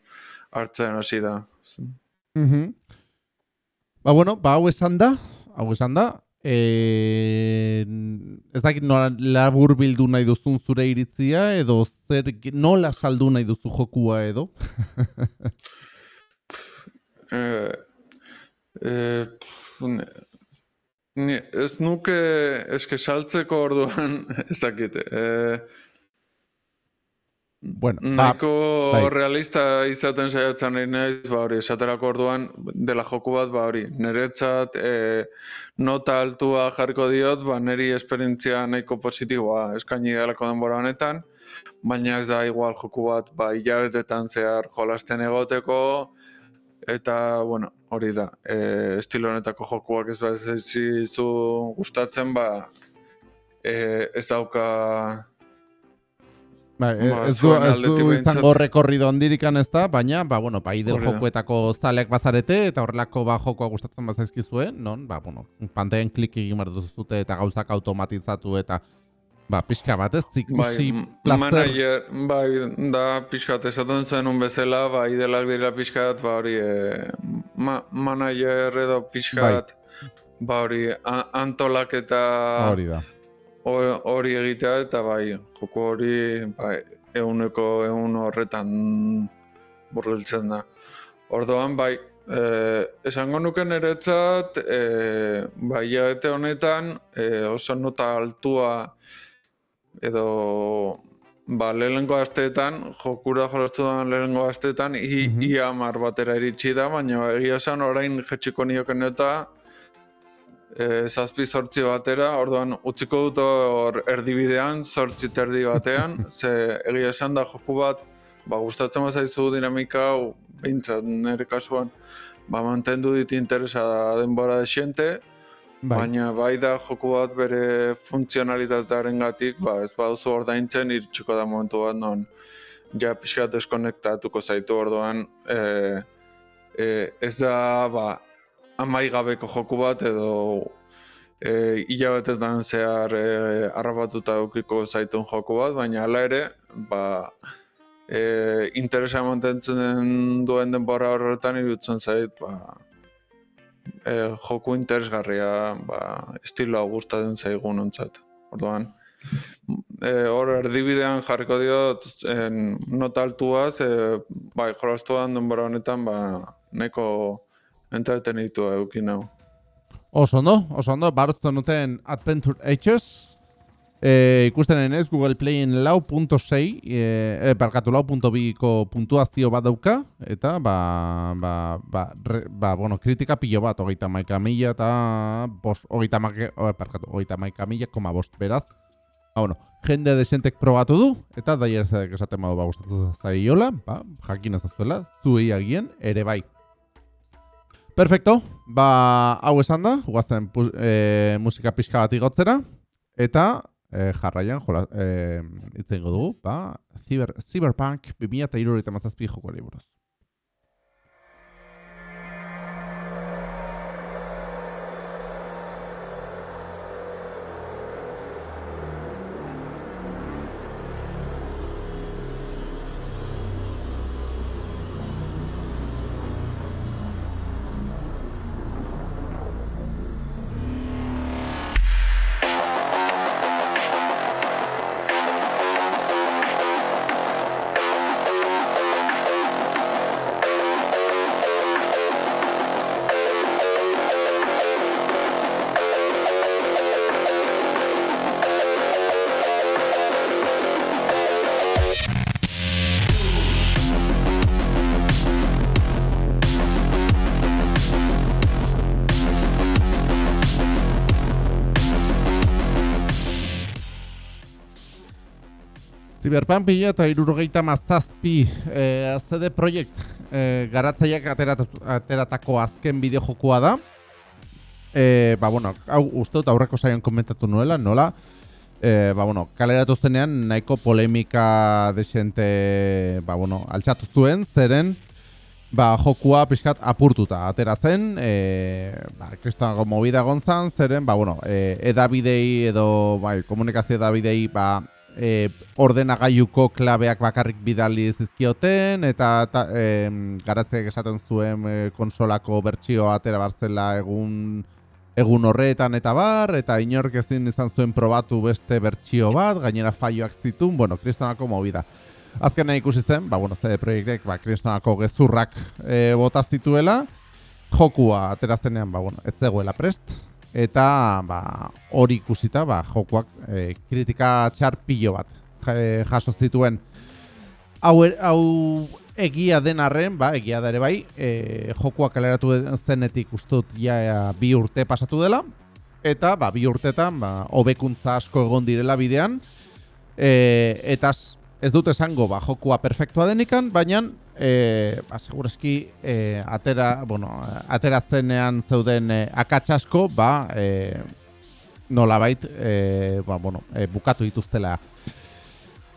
hartzen hasi da. Mhm. Ba, bueno, ba, hau esan da, hau esan da, e, ez dakit nola labur bildu nahi duzun zure iritzia, edo zer, nola saldu nahi duzu jokua edo. Eh, eh, pf, ne, ni, ez nuke eske saltzeko orduan ez dakit. Bueno, ba, nahiko bai. realista izaten saiatzen nahi naiz, ba hori, esaterako orduan dela joku bat, ba hori, niretzat eh, nota altua jarriko diot, ba niri esperientzia nahiko positiboa eskaini delako denbora honetan, baina ez da igual joku bat, ba hilabetetan zehar jolasten egoteko, eta, bueno, hori da, e, estilo honetako jokuak ez bat ez zu gustatzen, ba, e, ez dauka Ba, e- ez du, ez du izango rekorrido handirikan ez da, baina, ba, bueno, ba, idel jokuetako zaleak bazarete, eta horrelako ba, jokoa gustatzen bazaizkizue, non, ba, bueno, pantaien klik egin behar duzute, eta gauzak automatizatu, eta, ba, pixka bat ez, bai, ikusi m- plazer. manager, bai, da pixkat esaten zenun bezala, ba, idelak dira pixkat, ba, hori, e, ma, manager edo pixkat, ba, hori, a- antolaketa Hori da. Ho- hori egitea, eta bai, joko hori, bai, euneko eun horretan burliltzen da. Ordoan, bai, eh, esango nuke niretzat, eh, bai hilabete honetan, eh, oso nota altua edo ba, lehenko asteetan, jokura jolastu da lehenko asteetan, i, Mhm. ia mar batera iritsi da, baina egia esan orain jetxiko nioken eta e, zazpi sortzi batera, orduan utziko dut hor erdibidean, sortzi terdi batean, ze egia esan da joku bat, ba, gustatzen bazaizu dinamika, hau, behintzat nire kasuan, ba, mantendu dit interesa da denbora desiente, Bai. Baina bai da joku bat bere funtzionalitatearen gatik, ba, ez baduzu ordaintzen iritsiko da momentu bat non ja pixka deskonektatuko zaitu orduan e, e, ez da ba, amaigabeko joku bat edo e, hilabetetan zehar e, harrapatuta eukiko zaitun joku bat, baina hala ere ba, e, interesa mantentzen duen denbora horretan irutzen zait ba, e, joku interesgarria ba, estiloa gustatzen zaigun ontzat. Orduan, e, hor erdibidean jarriko diot en, nota altuaz, e, bai, jolastuan denbora honetan, ba, neko entretenitu eukin hau. Oso ondo, oso ondo, barotzen duten Adventure Ages, e, ikusten ez Google Playen lau punto sei, e, barkatu lau punto biko puntuazio bat dauka, eta ba, ba, ba, re, ba, bueno, kritika pilo bat, hogeita maika mila eta bost, hogeita maika, oh, barkatu, hogeita maika mila, koma bost, beraz. Ba, bueno, jende desentek probatu du, eta daier esaten badu ba, gustatu zaiola, ba, jakin ezazuela, zuei agien, ere bai. Perfecto, ba, hau esan da, guazten e, musika pixka bat igotzera, eta e, jarraian, jola, e, dugu, ba, Cyber, Cyberpunk 2000 mazazpi jokoari buruz. Cyberpunk 2077 mazazpi e, CD Projekt e, garatzaileak aterat- ateratako azken bideojokoa da. E, ba, bueno, hau uste dut aurreko saion komentatu nuela, nola? E, ba, bueno, kaleratu zenean nahiko polemika desente, ba, bueno, altxatu zuen, zeren, ba, jokua pixkat apurtuta atera zen, e, ba, kristonago movida gontzan, zeren, ba, bueno, e, edabidei edo, bai, komunikazio edabidei, ba, e, ordenagailuko klabeak bakarrik bidali zizkioten, eta ta, e, garatzeak esaten zuen e, konsolako bertsioa atera barzela egun egun horretan eta bar, eta inork ezin izan zuen probatu beste bertsio bat, gainera faioak zitun, bueno, kristonako movida. Azkena ikusi zen, ba, bueno, CD Projektek, ba, kristonako gezurrak e, bota zituela, jokua atera zenean, ba, bueno, ez zegoela prest, eta ba, hori ikusita, ba, jokuak e, kritika txarpillo bat ja- jaso zituen. Hau, er- hau egia den arren, ba, egia da ere bai, e, jokuak kaleratu zenetik ustut ja bi urte pasatu dela, eta ba, bi urtetan ba, hobekuntza asko egon direla bidean, e, eta ez dut esango ba, jokua perfektua denikan, baina e, ba, segurazki e, atera, bueno, atera zenean zeuden e, akats asko, ba, e, nolabait e, ba, bueno, e, bukatu dituztela.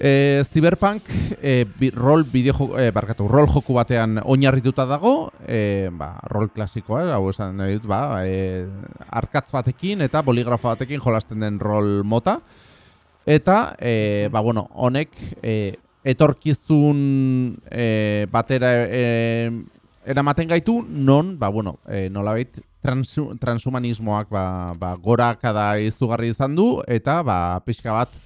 E, Cyberpunk e, bi, rol bideo e, barkatu, rol joku batean oinarrituta dago, e, ba, rol klasikoa, hau esan nahi dut, ba, e, arkatz batekin eta boligrafo batekin jolasten den rol mota. Eta, e, ba, bueno, honek e, etorkizun e, batera e, eramaten gaitu, non, ba, bueno, e, nolabait, transu, transhumanismoak ba, ba, gorakada izugarri izan du, eta ba, pixka bat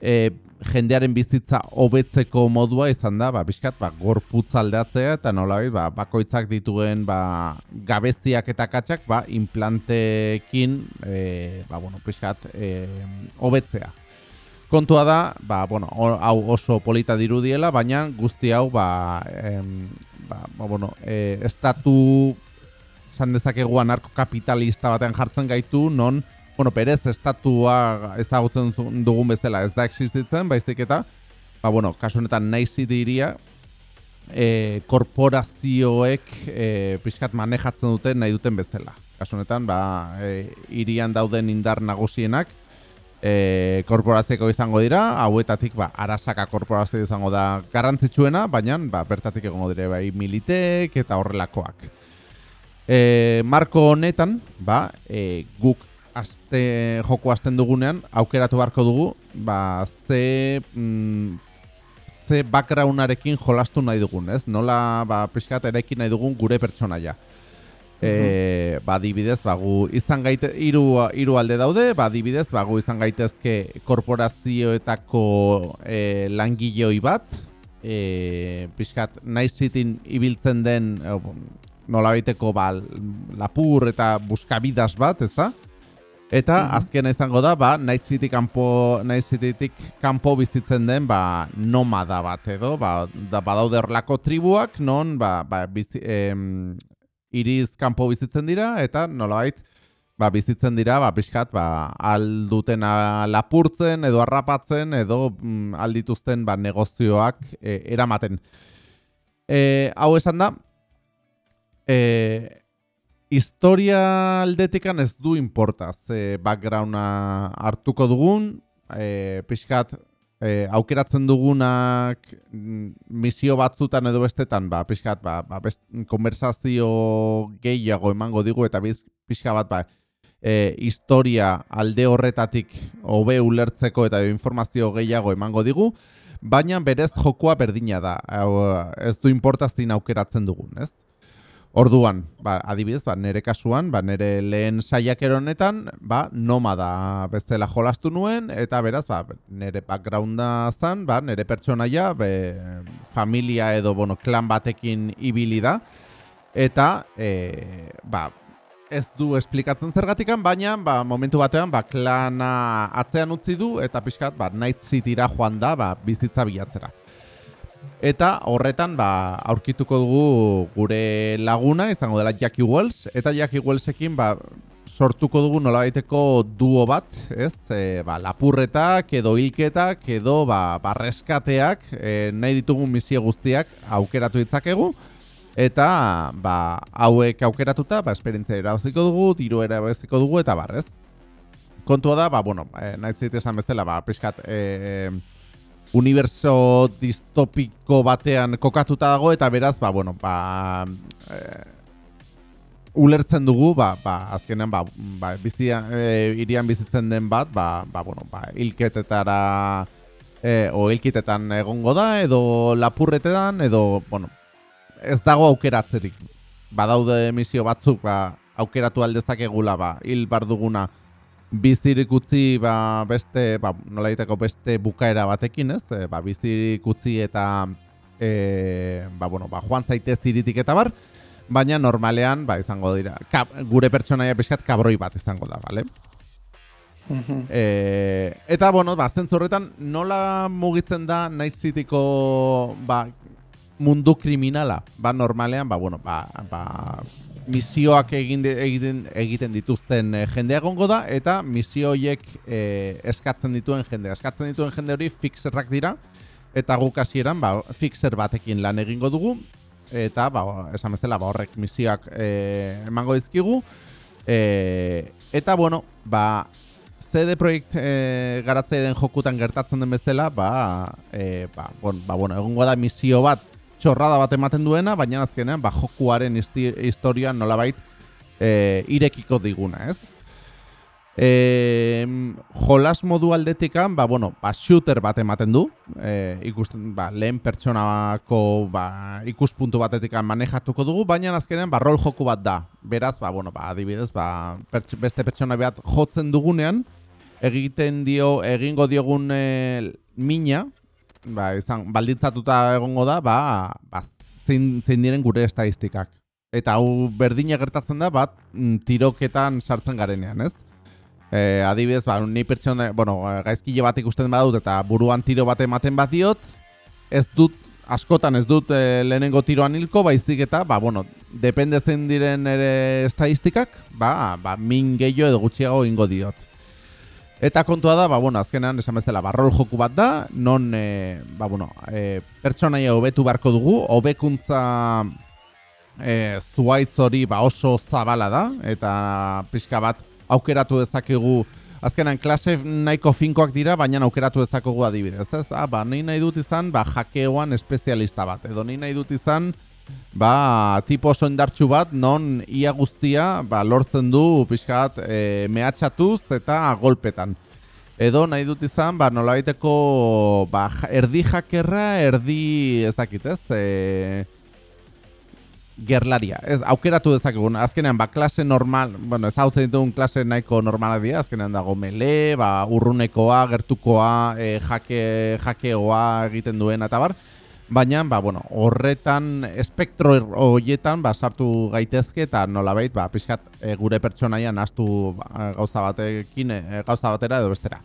e, jendearen bizitza hobetzeko modua izan da, ba, pixkat, ba, gorputz aldeatzea, eta nola ba, bakoitzak dituen ba, gabeziak eta katxak ba, implantekin e, ba, bueno, pixkat, hobetzea. Kontua da, ba, bueno, hau oso polita dirudiela, baina guzti hau ba, em, ba, ba, bueno, e, estatu esan dezakegu anarkokapitalista batean jartzen gaitu, non, bueno, perez estatua ezagutzen dugun bezala ez da existitzen, baizik eta, ba, bueno, kasu honetan nahi zidiria, e, korporazioek e, pixkat manejatzen duten nahi duten bezala. Kasu honetan, ba, e, irian dauden indar nagusienak, e, korporazioko izango dira, hauetatik ba, arasaka korporazio izango da garrantzitsuena, baina ba, bertatik egongo dire bai militek eta horrelakoak. E, marko honetan, ba, e, guk aste, joko azten dugunean, aukeratu beharko dugu, ba, ze, mm, ze backgroundarekin jolastu nahi dugun, ez? Nola, ba, pixkat erekin nahi dugun gure pertsonaia. E, ba, dibidez, ba, gu izan gaite, iru, iru alde daude, ba, dibidez, ba, gu izan gaitezke korporazioetako e, langiloi bat, e, pixkat, naizitin ibiltzen den, nolabaiteko ba, lapur eta buskabidaz bat, ez da? Eta mm azkena izango da, ba, Night City kanpo, Night Citytik kanpo bizitzen den, ba, nomada bat edo, ba, da, badaude horlako tribuak, non, ba, ba, bizi, em, iriz kanpo bizitzen dira, eta nolabait, ba, bizitzen dira, ba, pixkat, ba, alduten lapurtzen, edo harrapatzen, edo mm, aldituzten, ba, negozioak e, eramaten. E, hau esan da, e, historia aldetikan ez du importa ze backgrounda hartuko dugun, e, pixkat e, aukeratzen dugunak mm, misio batzutan edo bestetan, ba, pixkat, ba, ba, best, konversazio gehiago emango digu eta biz, pixka bat, ba, e, historia alde horretatik hobe ulertzeko eta informazio gehiago emango digu, baina berez jokoa berdina da, ez du importazin aukeratzen dugun, ez? Orduan, ba, adibidez, ba, nere kasuan, ba, nere lehen saiaker honetan, ba, nomada bezala jolastu nuen, eta beraz, ba, nere backgrounda zan, ba, nere pertsonaia, be, familia edo, bueno, klan batekin ibili da, eta, e, ba, ez du esplikatzen zergatikan, baina, ba, momentu batean, ba, klana atzean utzi du, eta pixkat, ba, Night Cityra joan da, ba, bizitza bilatzera. Eta horretan ba, aurkituko dugu gure laguna, izango dela Jackie Wells, eta Jackie Wellsekin ba, sortuko dugu nolabaiteko duo bat, ez? E, ba, lapurretak, edo hilketak, edo ba, barreskateak, e, nahi ditugun misio guztiak aukeratu ditzakegu, eta ba, hauek aukeratuta, ba, esperientzia erabaziko dugu, tiro erabaziko dugu, eta barrez. Kontua da, ba, bueno, e, nahi esan bezala, ba, piskat, e, universo distopiko batean kokatuta dago eta beraz ba bueno ba e, ulertzen dugu ba, ba azkenean ba, ba bizia e, irian bizitzen den bat ba, ba bueno ba ilketetara e, o ilkitetan egongo da edo lapurretetan edo bueno ez dago aukeratzerik. Badaude emisio batzuk ba aukeratu aldezakegula ba hil bar duguna bizirik utzi ba, beste, ba, nola diteko beste bukaera batekin, ez? E, ba, bizirik utzi eta e, ba, bueno, ba, joan zaitez iritik eta bar, baina normalean, ba, izango dira, kab, gure pertsonaia pixkat kabroi bat izango da, bale? e, eta, bueno, ba, zentzorretan, nola mugitzen da naiz zitiko, ba, mundu kriminala, ba, normalean, ba, bueno, ba, ba, misioak egin egiten egiten dituzten e, jende egongo da eta misio hoiek eh, eskatzen dituen jende. Eskatzen dituen jende hori fixerrak dira eta guk hasieran ba fixer batekin lan egingo dugu eta ba esan bezala ba horrek misioak e, emango dizkigu e, eta bueno ba CD Projekt e, garatzeren jokutan gertatzen den bezala ba, e, ba, bon, ba bueno egongo da misio bat txorrada bat ematen duena, baina azkenean ba, jokuaren historia nolabait e, irekiko diguna, ez? E, jolas modu aldetikan, ba, bueno, ba, shooter bat ematen du, e, ikusten, ba, lehen pertsonako ba, ikuspuntu batetikan manejatuko dugu, baina azkenean ba, rol joku bat da. Beraz, ba, bueno, ba, adibidez, ba, beste pertsona bat jotzen dugunean, egiten dio, egingo diogun e, mina, ba, izan, baldintzatuta egongo da, ba, ba zein, zein diren gure estadistikak. Eta hau berdina gertatzen da, bat, mm, tiroketan sartzen garenean, ez? E, adibidez, ba, ni pertsona, bueno, gaizkile bat ikusten badut eta buruan tiro bat ematen bat diot, ez dut, askotan ez dut e, lehenengo tiroan hilko, baizik eta, ba, bueno, depende zen diren ere estadistikak, ba, ba, min gehiago edo gutxiago ingo diot. Eta kontua da, ba, bueno, azkenean, esan bezala, barrol joku bat da, non, e, ba, bueno, e, pertsonaia hobetu beharko dugu, hobekuntza e, zuaitz hori ba, oso zabala da, eta pixka bat, aukeratu dezakegu azkenan klase nahiko finkoak dira, baina aukeratu dezakegu adibidez. Ez, ah, ba, nahi nahi dut izan, ba, jakeoan espezialista bat. Edo nahi nahi dut izan, ba, tipo oso indartxu bat, non ia guztia, ba, lortzen du, pixkat, e, mehatxatuz eta golpetan. Edo nahi dut izan, ba, nola ba, erdi jakerra, erdi, ez dakit, ez, e, gerlaria. Ez, aukeratu dezakegun, azkenean, ba, klase normal, bueno, ez hau ditugun klase nahiko normala dira, azkenean dago mele, ba, urrunekoa, gertukoa, e, jake, jakeoa egiten duen, eta bar, baina, ba, bueno, horretan, espektro horietan, ba, sartu gaitezke, eta nolabait, ba, pixkat, e, gure pertsonaian astu ba, gauza batekin, e, gauza batera edo bestera.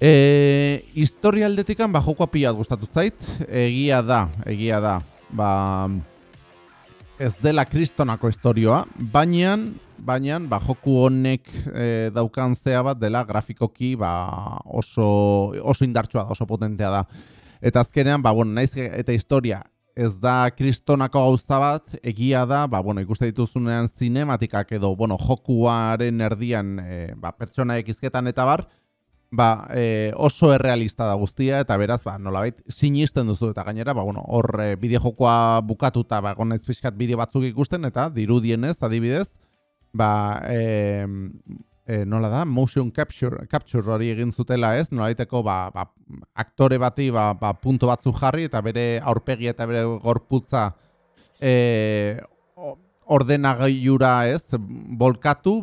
E, historia aldetikan, ba, jokoa pila gustatu zait, egia da, egia da, ba, ez dela kristonako historioa, baina baina ba, joku honek e, daukan zea bat dela grafikoki ba, oso, oso indartsua da, oso potentea da. Eta azkenean, ba, bueno, naiz eta historia ez da kristonako gauza bat, egia da, ba, bueno, ikuste dituzunean zinematikak edo bueno, jokuaren erdian e, ba, pertsona ekizketan eta bar, ba, e, oso errealista da guztia eta beraz ba nolabait sinisten duzu. Eta gainera ba bueno hor e, bideojokoa bukatuta ba gonez pixkat bideo batzuk ikusten eta dirudienez adibidez ba e, e, nola da motion capture capture hori egin zutela ez? Nolaiteko ba, ba, aktore bati ba, ba punto batzu jarri eta bere aurpegi eta bere gorputza e, ordenagailura ez, bolkatu,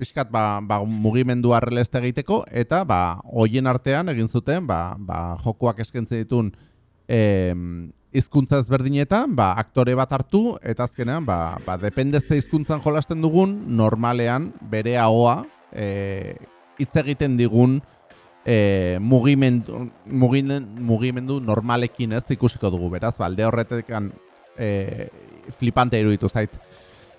pixkat ba, ba, mugimendu arreleste egiteko, eta ba, hoien artean egin zuten, ba, ba, jokoak eskentzen ditun e, izkuntza ezberdinetan, ba, aktore bat hartu, eta azkenean, ba, ba, dependezte izkuntzan jolasten dugun, normalean bere ahoa e, hitz egiten digun e, mugimendu, mugimendu normalekin ez ikusiko dugu, beraz, balde ba, horretek e, flipante iruditu zait.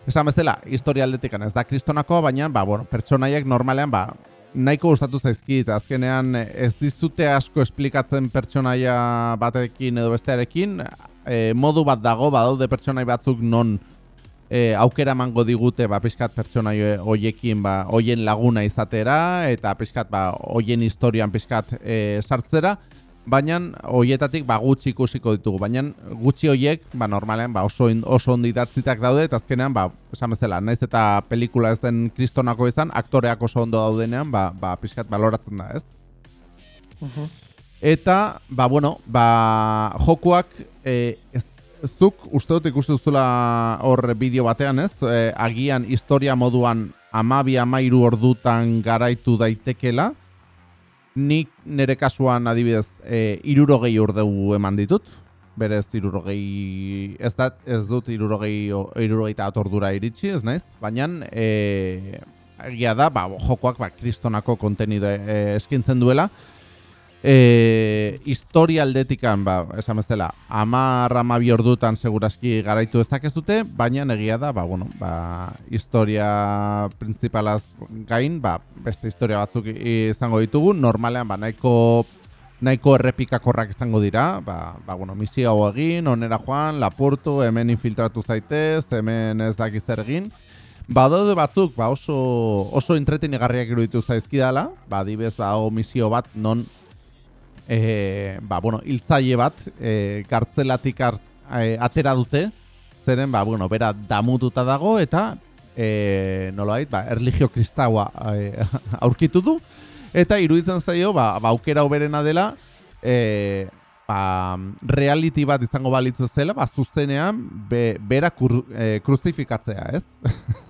Esan bezala, historia aldetikan ez da kristonako, baina, ba, bueno, pertsonaiek normalean, ba, nahiko gustatu zaizkit, azkenean ez dizute asko esplikatzen pertsonaia batekin edo bestearekin, e, modu bat dago, badaude pertsonai batzuk non e, aukera mango digute, ba, pixkat pertsonai hoiekin, ba, hoien laguna izatera, eta pixkat, ba, hoien historian pixkat e, sartzera, baina hoietatik ba gutxi ikusiko ditugu. Baina gutxi hoiek ba normalean ba oso oso ondo idatzitak daude eta azkenean ba esan bezala naiz eta pelikula ez den kristonako izan aktoreak oso ondo daudenean ba ba pizkat baloratzen da ez? Eta ba bueno ba jokuak e, ez zuk uste dut ikusten duzula hor bideo batean ez e, agian historia moduan amabi amairu ordutan garaitu daitekela nik nire kasuan adibidez e, irurogei urdegu eman ditut. Berez irurogei, ez, da, ez dut irurogei, irurogei eta atordura iritsi, ez naiz? Baina, e, egia da, ba, jokoak ba, kristonako kontenido e, eskintzen duela. E, historia aldetikan, ba, esan bezala, amar amabi ordutan seguraski garaitu ez dute, baina egia da, ba, bueno, ba, historia principalaz gain, ba, beste historia batzuk izango ditugu, normalean, ba, nahiko nahiko errepikakorrak izango dira, ba, ba, bueno, misio hau egin, onera joan, lapurtu, hemen infiltratu zaitez, hemen ez dakiz egin. Ba, daude batzuk, ba, oso, oso entretenigarriak iruditu zaizkidala, ba, dibez, ba, misio bat, non e, ba, bueno, iltzaile bat e, kartzelatik e, atera dute, zeren, ba, bueno, bera damututa dago, eta e, nolait, ba, erligio kristaua e, aurkitu du, eta iruditzen zaio, ba, ba aukera oberena dela, e, ba, reality bat izango balitzu zela, ba, zuzenean, be, bera kur, e, kruzifikatzea, ez?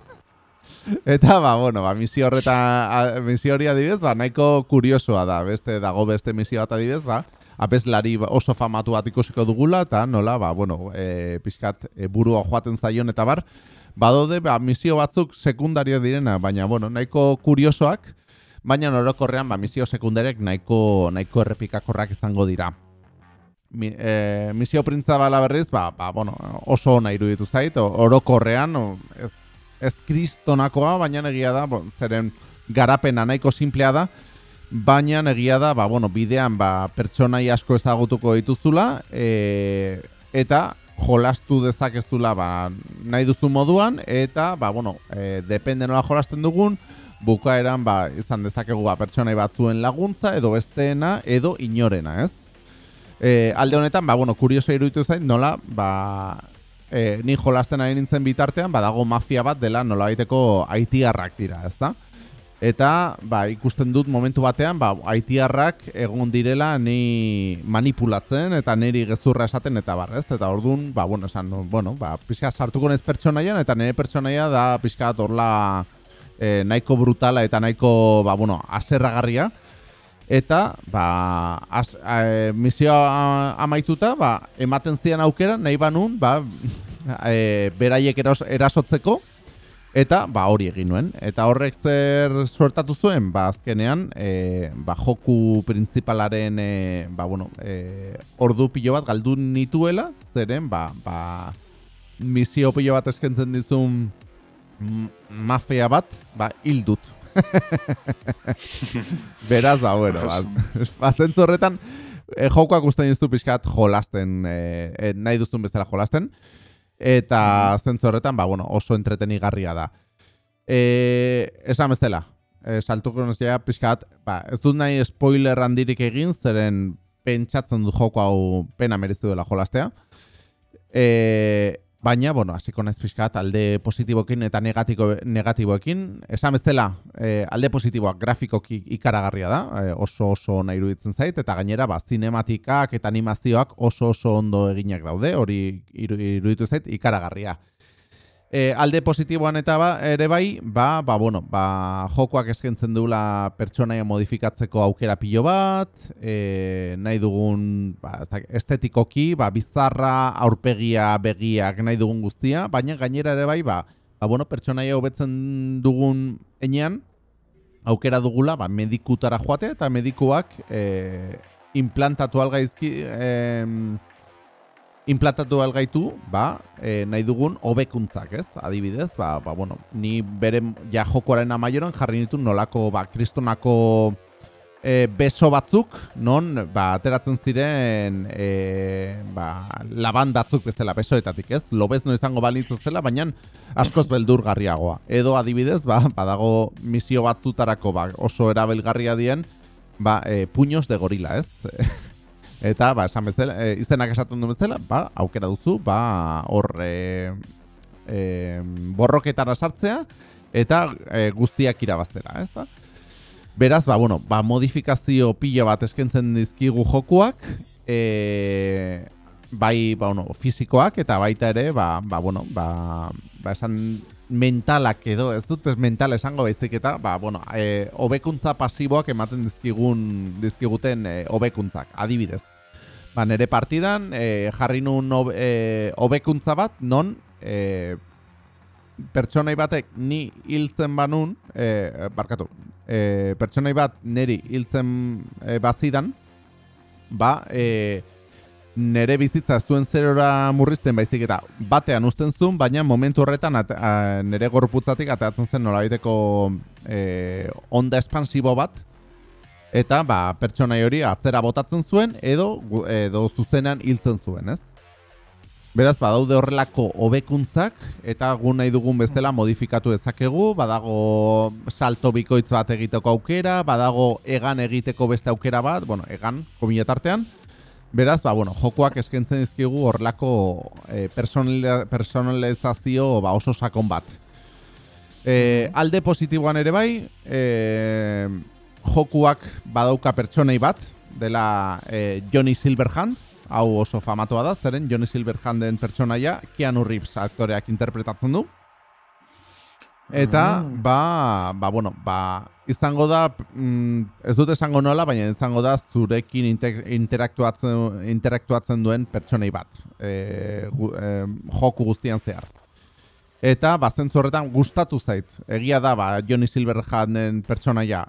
Eta, ba, bueno, ba, misio horreta, misio hori adibidez, ba, nahiko kuriosoa da, beste, dago beste misio bat adibidez, ba, abeslari oso famatu bat ikusiko dugula, eta nola, ba, bueno, e, pixkat e, burua joaten zaion eta bar, badode, ba, misio batzuk sekundario direna, baina, bueno, nahiko kuriosoak, baina orokorrean, ba, misio sekundarek nahiko, nahiko errepikakorrak izango dira. Mi, e, misio printza bala berriz, ba, ba, bueno, oso ona iruditu zait, orokorrean, ez, ez kristonakoa, baina egia da, bon, zeren garapena nahiko simplea da, baina egia da, ba, bueno, bidean ba, pertsonai asko ezagutuko dituzula, e, eta jolastu dezakezula ba, nahi duzu moduan, eta, ba, bueno, e, depende nola jolasten dugun, bukaeran ba, izan dezakegu ba, pertsonai batzuen laguntza, edo besteena, edo inorena, ez? E, alde honetan, ba, bueno, kurioso iruditu zain, nola, ba, e, ni jolasten ari nintzen bitartean, badago mafia bat dela nola baiteko haitiarrak dira, ez da? Eta, ba, ikusten dut momentu batean, ba, haitiarrak egon direla ni manipulatzen eta niri gezurra esaten eta bar, ez? Eta orduan, ba, bueno, esan, bueno, ba, pixka sartuko nez pertsonaian eta nire pertsonaia da pixka orla e, nahiko brutala eta nahiko, ba, bueno, aserragarria. Eta, ba, az, e, misioa amaituta, ba, ematen zian aukera, nahi banun, ba, e, beraiek erasotzeko, eta, ba, hori egin nuen. Eta horrek zer suertatu zuen, ba, azkenean, e, ba, joku printzipalaren, e, ba, bueno, e, ordu pilo bat galdu nituela, zeren, ba, ba, misio pilo bat eskentzen dizun mafia bat, ba, hildut. Beraz, ba, bueno, ba, bazentzu horretan, e, jokoak ustein iztu pixkat jolasten, e, nahi duztun bezala jolasten, eta zentzu horretan, ba, bueno, oso entretenigarria da. E, esan bezala, e, saltuko nezia pixkat, ba, ez dut nahi spoiler handirik egin, zeren pentsatzen du joko hau pena merezitu dela jolastea. E, Baina, bueno, hasiko naiz pixkat alde positiboekin eta negatiko, negatiboekin. Esan bezala, e, alde positiboak grafikoki ikaragarria da, e, oso oso nahi iruditzen zait, eta gainera, ba, zinematikak eta animazioak oso oso ondo eginak daude, hori iruditu zait ikaragarria. E, alde positiboan eta ba, ere bai, ba, ba, bueno, ba, jokoak eskentzen duela pertsonaia modifikatzeko aukera pilo bat, e, nahi dugun ba, estetikoki, ba, bizarra, aurpegia, begiak, nahi dugun guztia, baina gainera ere bai, ba, ba, bueno, pertsonaia hobetzen dugun enean, aukera dugula, ba, medikutara joate, eta medikuak e, implantatu algaizki, e, implantatu algaitu, ba, e, nahi dugun hobekuntzak, ez? Adibidez, ba, ba, bueno, ni bere ja jokoaren amaieron jarri nitu nolako, ba, kristonako e, beso batzuk, non, ba, ateratzen ziren, e, ba, laban batzuk bezala besoetatik, ez? Lobez no izango balitzu zela, baina askoz beldurgarriagoa. Edo adibidez, ba, badago misio batzutarako, ba, oso erabilgarria dien, ba, e, puños de gorila, ez? Eta, ba, esan bezala, e, izenak esaten du bezala, ba, aukera duzu, ba, hor e, e, borroketara sartzea, eta e, guztiak irabaztera, ez da? Beraz, ba, bueno, ba, modifikazio pila bat eskentzen dizkigu jokuak, e, bai, ba, bueno, fizikoak, eta baita ere, ba, ba, bueno, ba, ba, esan mentalak edo, ez dut ez mental esango baizik eta, ba, bueno, e, obekuntza pasiboak ematen dizkigun, dizkiguten e, obekuntzak, adibidez. Ba, nere partidan, e, jarri nun e, obekuntza bat, non e, pertsonai batek ni hiltzen banun, e, barkatu, e, pertsonai bat neri hiltzen e, bazidan, ba, e, nere bizitza ez duen zerora murrizten baizik eta batean uzten zuen, baina momentu horretan at, a, nere gorputzatik ateatzen zen nolabaiteko e, onda espansibo bat, eta ba, pertsonai hori atzera botatzen zuen edo edo zuzenean hiltzen zuen, ez? Beraz, badaude horrelako hobekuntzak eta gu nahi dugun bezala modifikatu dezakegu, badago salto bikoitz bat egiteko aukera, badago egan egiteko beste aukera bat, bueno, egan, komila tartean, Beraz, ba, bueno, jokoak eskentzen dizkigu horrelako e, personalizazio ba, oso sakon bat. E, alde positiboan ere bai, e, jokuak badauka pertsonei bat, dela e, Johnny Silverhand, hau oso famatua da, zeren Johnny Silverhanden pertsonaia, Keanu Reeves aktoreak interpretatzen du. Eta, ba, ba, bueno, ba, izango da, mm, ez dut esango nola, baina izango da zurekin inter, interaktuatzen, interaktuatzen duen pertsonei bat. E, gu, e, joku guztian zehar. Eta, ba, horretan gustatu zait. Egia da, ba, Johnny Silverhanen pertsonaia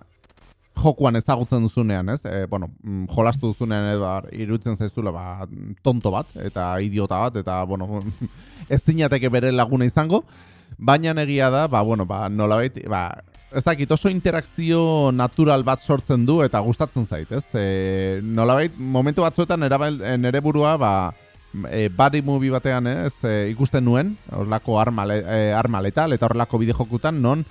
jokuan ezagutzen duzunean, ez? E, bueno, mm, jolastu duzunean edo irutzen zaizula ba, tonto bat, eta idiota bat, eta, bueno, ez zinateke bere laguna izango, baina egia da, ba, bueno, ba, nolabait, ba, ez dakit oso interakzio natural bat sortzen du eta gustatzen zait, ez? E, nolabait, momentu batzuetan nere burua, ba, e, body movie batean, ez, e, ikusten nuen, horlako arma, e, arma letal, eta horlako bideojokutan, non,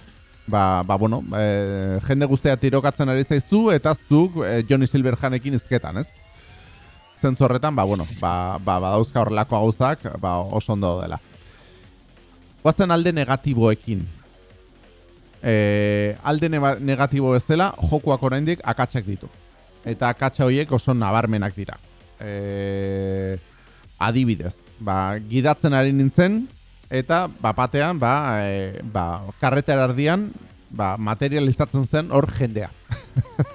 ba, ba bueno, e, jende guztia tirokatzen ari zaizu, eta zuk e, Johnny Silverhanekin izketan, ez? Zentzu horretan, ba, bueno, ba, ba, ba dauzka horrelako gauzak, ba, oso ondo dela. Guazten alde negatiboekin. E, alde negatibo ez dela, jokuak oraindik akatsak ditu. Eta akatsa horiek oso nabarmenak dira. E, adibidez, ba, gidatzen ari nintzen, eta bapatean, ba, e, ba, karretera ardian, ba, materializatzen zen hor jendea.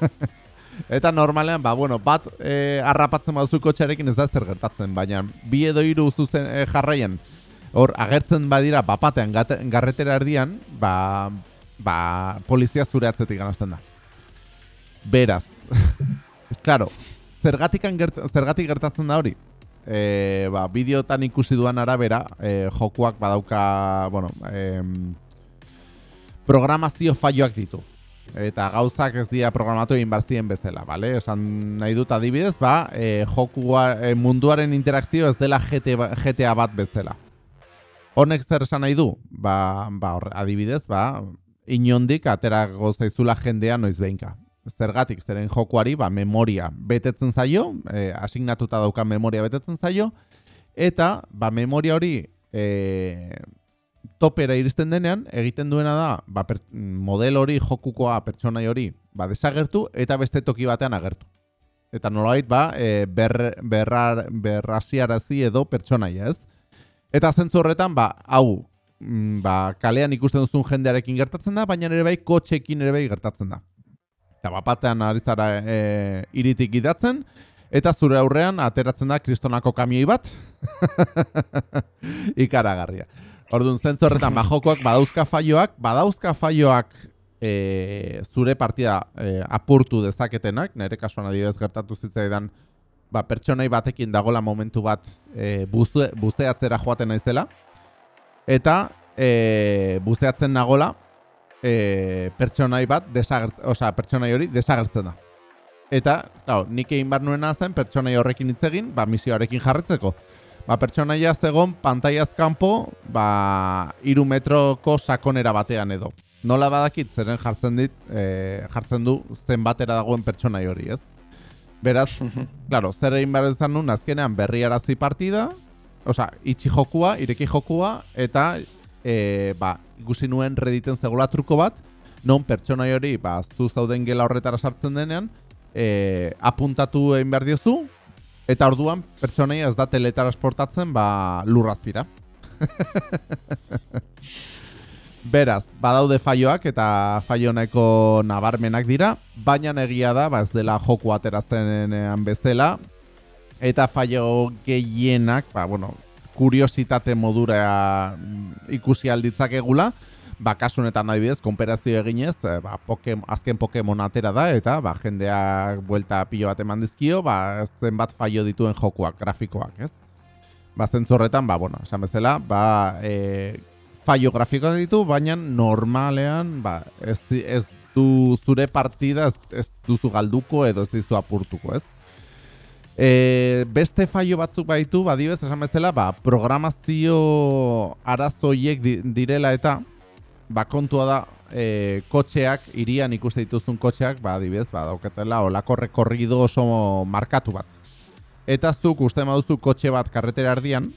eta normalean, ba, bueno, bat e, arrapatzen baduzu kotxearekin ez da zer gertatzen, baina bi edo hiru zuzen e, jarraian, hor agertzen badira bapatean garretera erdian, ba, ba polizia zure atzetik ganazten da. Beraz. claro, zergatik, gert, zergatik gertatzen da hori? E, ba, bideotan ikusi duan arabera, e, jokuak badauka, bueno, e, programazio faioak ditu. Eta gauzak ez dira programatu egin barzien bezala, bale? Esan nahi dut adibidez, ba, e, jokua, e, munduaren interakzio ez dela GTA bat bezala. Honek zer esan nahi du? Ba, ba adibidez, ba, inondik atera gozaizula jendea noiz behinka. Zergatik, zeren jokuari, ba, memoria betetzen zaio, e, asignatuta dauka memoria betetzen zaio, eta, ba, memoria hori e, topera iristen denean, egiten duena da, ba, per, model hori jokukoa pertsonai hori, ba, desagertu, eta beste toki batean agertu. Eta nolait, ba, e, ber, berrar, berraziarazi edo pertsonaia, ez? Eta zentzu horretan, ba, hau, mm, ba, kalean ikusten duzun jendearekin gertatzen da, baina ere bai kotxekin ere bai gertatzen da. Eta bapatean ari zara e, iritik gidatzen, eta zure aurrean ateratzen da kristonako kamioi bat. Ikaragarria. Orduan, zentzu horretan, ba, jokoak badauzka faioak, badauzka faioak e, zure partida e, apurtu dezaketenak, nire kasuan adibidez gertatu zitzaidan, ba, pertsonai batekin dagola momentu bat e, buze, buzeatzera joaten naizela. Eta e, buzeatzen nagola e, pertsonai bat desagert, oza, pertsonai hori desagertzen da. Eta, claro, nik egin bar nuena zen pertsonai horrekin hitz egin, ba, misioarekin jarretzeko. Ba, pertsonaia zegon pantaiaz kanpo, ba, iru metroko sakonera batean edo. Nola badakit, zeren jartzen dit, e, jartzen du zenbatera dagoen pertsonai hori, ez? Beraz, claro, zer egin behar izan nun, azkenean berri arazi partida, oza, itxi jokua, ireki jokua, eta e, ba, ikusi nuen rediten zegoela truko bat, non pertsonai hori, ba, zu zauden gela horretara sartzen denean, e, apuntatu egin behar diozu, eta orduan pertsonai ez da teletransportatzen ba, lurrazpira. Beraz, badaude faioak eta faioneko nabarmenak dira, baina egia da, ba ez dela joku aterazenean bezala, eta faio gehienak, ba, bueno, kuriositate modura ikusi alditzak egula, ba, kasunetan adibidez, konperazio eginez, eh, ba, azken Pokemon atera da, eta ba, jendeak buelta pilo bat eman dizkio, ba, zenbat faio dituen jokuak, grafikoak, ez? Ba, zentzorretan, ba, bueno, esan bezala, ba, e, fallo grafiko ditu, baina normalean ba, ez, ez du zure partida ez, ez duzu galduko edo ez dizu apurtuko, ez? E, beste fallo batzuk baitu, badibez, esan bezala, ba, programazio arazoiek direla eta ba, kontua da e, kotxeak, irian ikuste dituzun kotxeak, ba, adibez, ba, dauketela, olako rekorrido oso markatu bat. Eta zuk uste maduzu kotxe bat karretera ardian,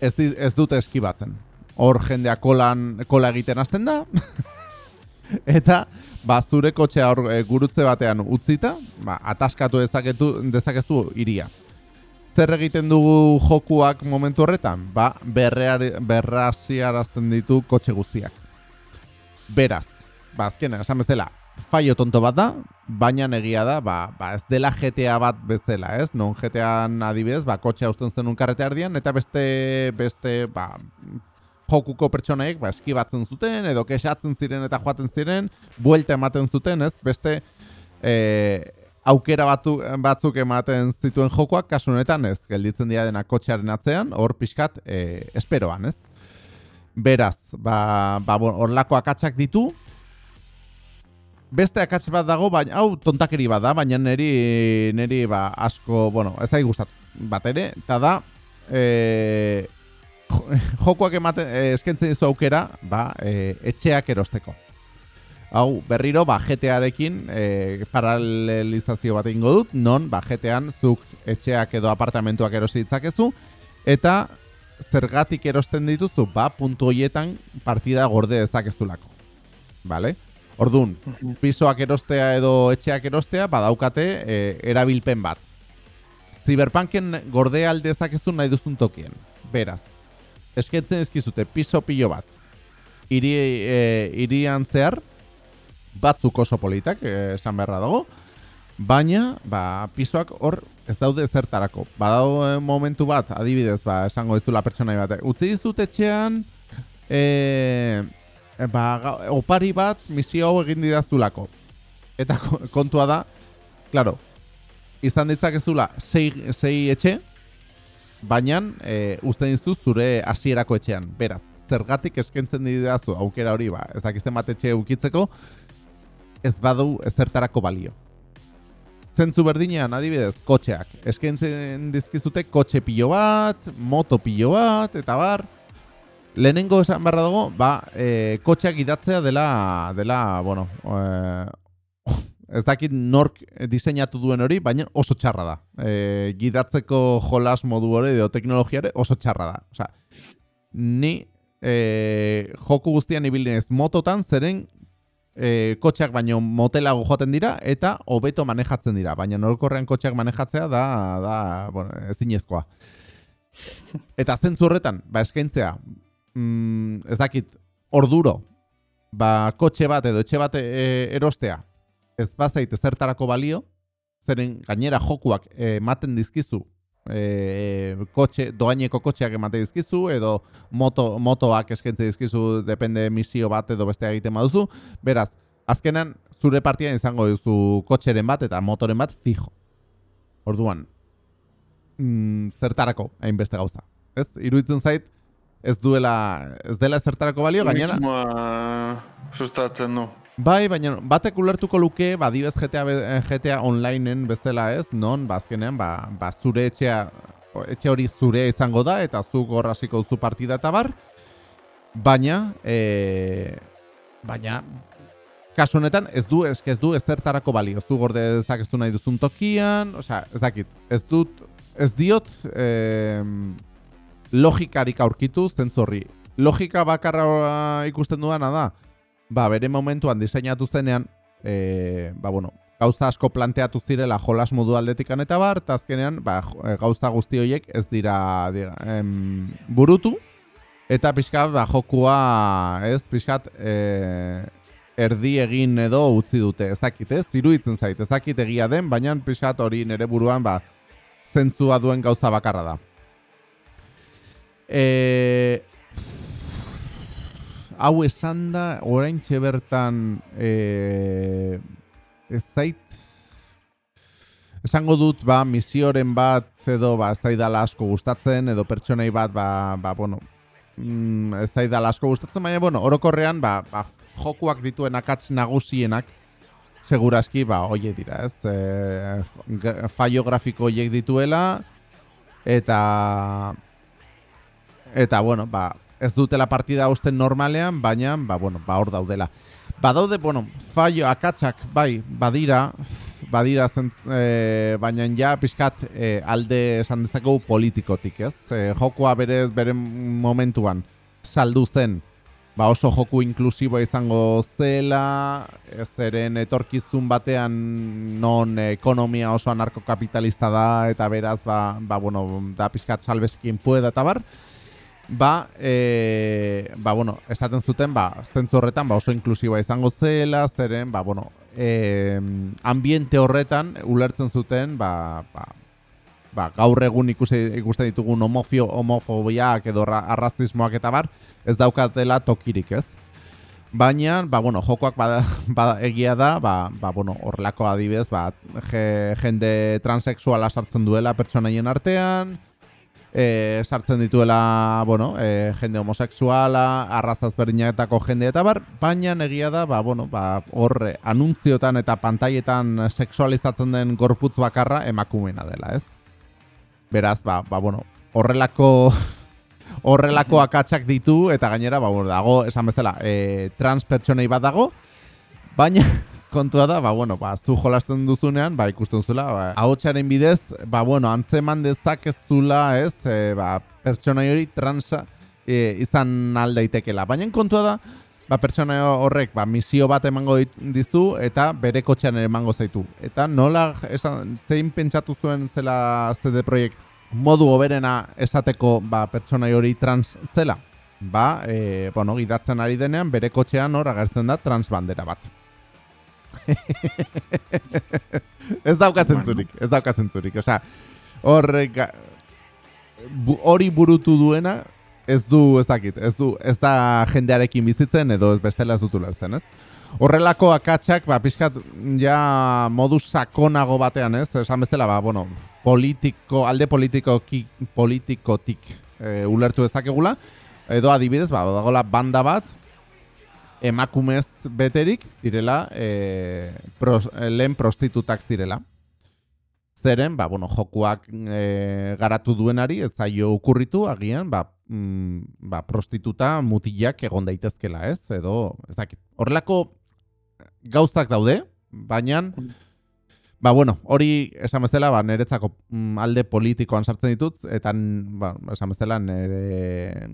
ez, di, ez dute eskibatzen. Hor jendea kolan, kola egiten hasten da. eta ba, zure kotxea hor e, gurutze batean utzita, ba, ataskatu dezaketu, dezakezu iria. zer egiten dugu jokuak momentu horretan? Ba, berraziarazten ditu kotxe guztiak. Beraz, ba, azkena, esan bezala, faio tonto bat da, baina egia da, ba, ba ez dela GTA bat bezala, ez? Non GTAan adibidez, ba, kotxea usten zenun karrete ardian, eta beste, beste, ba, jokuko pertsonaik, ba, eskibatzen zuten, edo kesatzen ziren eta joaten ziren, buelta ematen zuten, ez? Beste, e, aukera batu, batzuk ematen zituen jokoak, kasu honetan, ez? Gelditzen dira dena kotxearen atzean, hor pixkat, e, esperoan, ez? Beraz, ba, ba, hor lako akatsak ditu, beste akats bat dago, baina hau tontakeri bat da, baina neri, neri ba, asko, bueno, ez da gustatu bat ere, eta da, e, jokoak ematen, e, eskentzen dizu aukera, ba, e, etxeak erosteko. Hau, berriro, ba, GTA-rekin e, paralelizazio bat ingo dut, non, ba, GTA-an zuk etxeak edo apartamentuak erosi ditzakezu, eta zergatik erosten dituzu, ba, puntu hoietan partida gorde dezakezulako. Vale? Orduan, pisoak erostea edo etxeak erostea badaukate e, erabilpen bat. Cyberpunken gorde aldezak ez nahi duzun tokien. Beraz, esketzen ezkizute piso pilo bat. Iri, e, irian zehar, batzuk oso politak, e, esan beharra dago, baina ba, pisoak hor ez daude zertarako. Badau e, momentu bat, adibidez, ba, esango dizula pertsonai bat. Utzi dizut etxean, e, Eh, ba, opari bat misio hau egin didaztulako. Eta kontua da, claro, izan ditzakezula sei, sei etxe, baina e, uste dizu zure hasierako etxean. Beraz, zergatik eskentzen didazu aukera hori, ba, ez dakizten bat etxe ukitzeko, ez badu ezertarako balio. Zentzu berdinean, adibidez, kotxeak. Eskentzen dizkizute kotxe pilo bat, moto pilo bat, eta bar, Lehenengo esan barra dago, ba, e, kotxeak idatzea dela, dela, bueno, e, ez dakit nork diseinatu duen hori, baina oso txarra da. E, gidatzeko jolas modu hori edo teknologiare oso txarra da. Osa, ni e, joku guztian ibilin mototan, zeren e, kotxeak baino motelago joaten dira eta hobeto manejatzen dira. Baina norkorrean kotxeak manejatzea da, da bueno, ezinezkoa. Eta zentzu horretan, ba, eskaintzea, mm, ez dakit, orduro, ba, kotxe bat edo etxe bat e, erostea, ez bazait ezertarako balio, zeren gainera jokuak ematen dizkizu, e, kotxe, doaineko kotxeak ematen dizkizu, edo moto, motoak eskentze dizkizu, depende misio bat edo beste egiten baduzu, beraz, azkenan, zure partian izango duzu kotxeren bat eta motoren bat fijo. Orduan, mm, zertarako hainbeste gauza. Ez, iruditzen zait, ez duela ez dela zertarako balio gainera sustatzen du bai baina batek ulertuko luke badibez GTA GTA onlineen bezala ez? Non? Bazkenean ba, ba zure etxea etxe hori zure izango da eta zu hor hasiko duzu partida ta bar. Baina e, baina kasu honetan ez du ez, ez du ezertarako balio. Zu gorde dezakezu nahi duzun tokian osea ez dakit ez dut ez diot eh, logikarik aurkitu zentzorri. Logika bakarra ikusten duana da, ba, bere momentuan diseinatu zenean, e, ba, bueno, gauza asko planteatu zirela jolas modu aldetikan eta bar, eta azkenean, ba, e, gauza guzti horiek ez dira, dira em, burutu, eta pixka, ba, jokua, ez, pixkat, e, erdi egin edo utzi dute, ez dakit, ez, ziruitzen zait, ez dakit egia den, baina pixkat hori nere buruan, ba, zentzua duen gauza bakarra da. E, hau esan da, orain bertan e, ez zait, esango dut, ba, misioren bat, edo, ba, ez zaidala asko gustatzen, edo pertsonei bat, ba, ba bueno, mm, ez zaidala asko gustatzen, baina, bueno, orokorrean, ba, ba, jokuak dituen akatz nagusienak, seguraski, ba, oie dira, ez, e, fallo grafiko oiek dituela, eta Eta, bueno, ba, ez dutela partida usten normalean, baina, ba, bueno, ba, hor daudela. Ba, daude, bueno, fallo, akatsak, bai, badira, badira zen, e, baina ja, pixkat, e, alde esan dezakegu politikotik, ez? E, jokoa berez, bere momentuan, saldu zen, ba oso joku inklusiboa izango zela, ez eren etorkizun batean non ekonomia oso anarkokapitalista da, eta beraz, ba, ba bueno, da pixkat salbezkin pueda eta bar, ba, e, ba, bueno, esaten zuten, ba, zentzu horretan, ba, oso inklusiboa izango zela, zeren, ba, bueno, e, ambiente horretan, ulertzen zuten, ba, ba, ba, gaur egun ikusi, ikusten ditugun homofio, homofobiak edo arrazismoak eta bar, ez daukatela tokirik, ez? Baina, ba, bueno, jokoak bada, bada egia da, ba, ba, bueno, horrelako adibidez, ba, jende transexuala sartzen duela pertsonaien artean, e, sartzen dituela, bueno, e, jende homosexuala, arrazaz berdinetako jende eta bar, baina egia da, ba, bueno, ba, horre, anuntziotan eta pantaietan sexualizatzen den gorputz bakarra emakumena dela, ez? Beraz, ba, ba bueno, horrelako horrelako akatsak ditu eta gainera, ba, bueno, dago, esan bezala, e, trans pertsonei bat dago, baina kontua da, ba, bueno, ba, zu jolasten duzunean, ba, ikusten zula, ba, ahotsaren bidez, ba, bueno, antzeman dezak ez e, ba, pertsona hori transa e, izan aldeitekela. Baina kontua da, ba, pertsona horrek, ba, misio bat emango dizu, eta bere kotxean emango zaitu. Eta nola, esan, zein pentsatu zuen zela CD Projekt modu oberena esateko, ba, pertsona hori trans zela? Ba, e, bueno, gidatzen ari denean, bere kotxean hor agertzen da transbandera bat. ez dauka zentzurik, ez dauka zentzurik. Osea, horrek hori burutu duena ez du, ez dakit, ez du, ez da jendearekin bizitzen edo ez bestela ez dutu lertzen, ez? Horrelako akatsak, ba, pixkat, ja modu sakonago batean, ez? Esan bezala, ba, bueno, politiko, alde politiko, ki, politikotik e, ulertu ezakegula, edo adibidez, ba, dagoela banda bat, emakumez beterik direla e, pros, lehen prostitutak direla. Zeren, ba, bueno, jokuak e, garatu duenari ez zaio ukurritu agian, ba, mm, ba, prostituta mutilak egon daitezkela, ez? Edo, ez dakit, horrelako gauzak daude, baina, ba, bueno, hori esan bezala, ba, niretzako mm, alde politikoan sartzen ditut, eta, ba, esan bezala, nire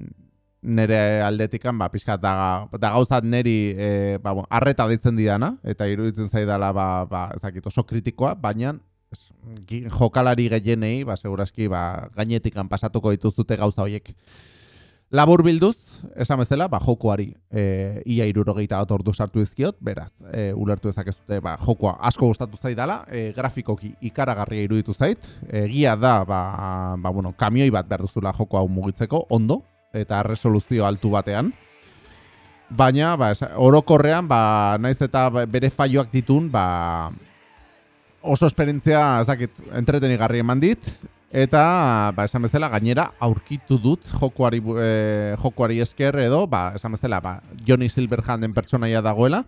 nere aldetikan ba pizkat da da gauzat neri e, ba bueno, arreta ditzen didana eta iruditzen zaidala ba ba ezakit oso kritikoa baina jokalari gehienei ba segurazki ba gainetikan pasatuko dituzute gauza hoiek labur bilduz esan bezala ba jokoari e, ia 70 ordu sartu dizkiot beraz e, ulertu dezakezute ba jokoa asko gustatu zaidala e, grafikoki ikaragarria iruditu zait. Egia da ba, ba bueno kamioi bat behar duzula joko hau mugitzeko ondo eta resoluzio altu batean. Baina, ba, orokorrean, ba, naiz eta bere faioak ditun, ba, oso esperientzia, ezakit, entretenigarri eman dit, eta, ba, esan bezala, gainera, aurkitu dut jokuari, e, jokuari esker edo, ba, esan bezala, ba, Johnny Silverhanden pertsonaia dagoela,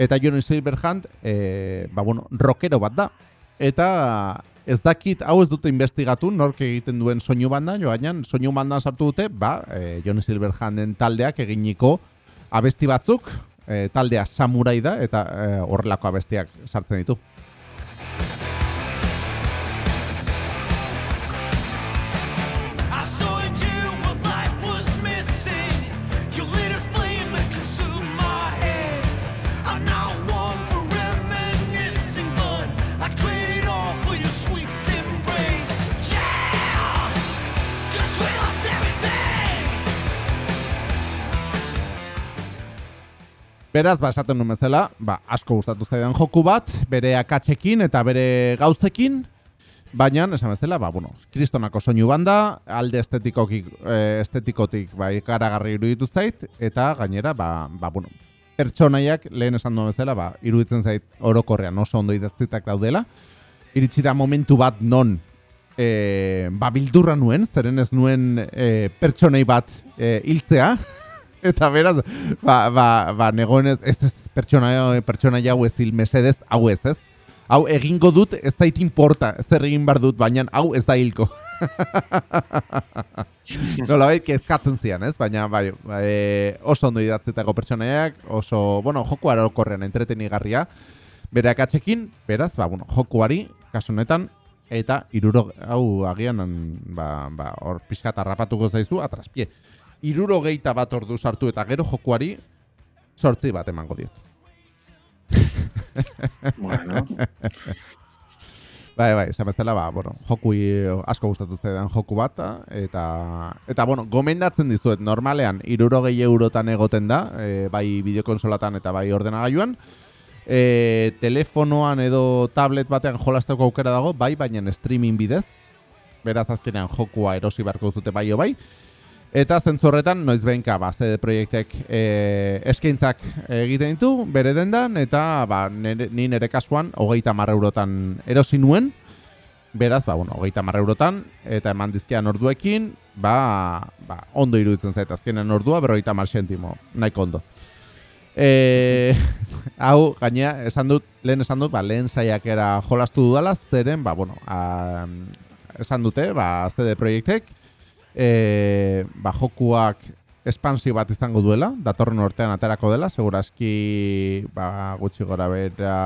eta Johnny Silverhand, e, ba, bueno, rockero bat da. Eta Ez dakit, hau ez dute investigatu, nork egiten duen soinu banda, joan, soinu banda sartu dute, ba, e, Johnny Silverhanden taldeak eginiko abesti batzuk, e, taldea samurai da, eta e, horrelako abestiak sartzen ditu. Beraz, ba, esaten nuen bezala, ba, asko gustatu zaidan joku bat, bere akatsekin eta bere gauzekin, baina, esan bezala, ba, bueno, kristonako soinu banda, alde estetikotik, eh, estetikotik ba, ikaragarri iruditu zait, eta gainera, ba, ba, bueno, pertsonaiak lehen esan duen bezala, ba, iruditzen zait orokorrean oso ondo idaztitak daudela, iritsi da momentu bat non e, ba, bildurra nuen, zeren ez nuen e, pertsonei bat e, hiltzea, eta beraz, ba, ba, ba negoenez, ez ez pertsona, pertsona jau ez hil mesedez, hau ez ez. Hau egingo dut, ez zait importa, ez egin bar dut, baina hau ez da hilko. Nola bai, kezkatzen zian, ez? Baina, bai, bai oso ondo idatzetako pertsonaiak, oso, bueno, joku arokorrean entretenigarria, bere akatzekin, beraz, ba, bueno, jokuari, kasunetan, eta iruro, hau, agian, ba, ba, hor pixka tarrapatuko zaizu, atraspie irurogeita bat ordu sartu eta gero jokuari sortzi bat emango diot. Bueno, Bai, bai, esan bezala, ba, bueno, joku asko gustatu zaidan joku bat, eta, eta, bueno, gomendatzen dizuet, normalean, irurogei eurotan egoten da, e, bai bideokonsolatan eta bai ordenagailuan, e, telefonoan edo tablet batean jolasteko aukera dago, bai, baina streaming bidez, beraz azkenean jokua erosi beharko dute bai o bai, Eta zentzorretan, noiz behinka, ba, CD Projektek e, eskaintzak egiten ditu, bere dendan, eta ba, nere, ni nere kasuan, hogeita marra eurotan erosi nuen, beraz, ba, bueno, hogeita marra eurotan, eta eman dizkean orduekin, ba, ba, ondo iruditzen zait, azkenen ordua, berrogeita mar sentimo, nahiko ondo. E, hau, gainea, esan dut, lehen esan dut, ba, lehen saiakera jolastu dudala, zeren, ba, bueno, a, esan dute, ba, CD Projektek, e, ba, jokuak espansio bat izango duela, datorren urtean aterako dela, segurazki ba, gutxi gora bera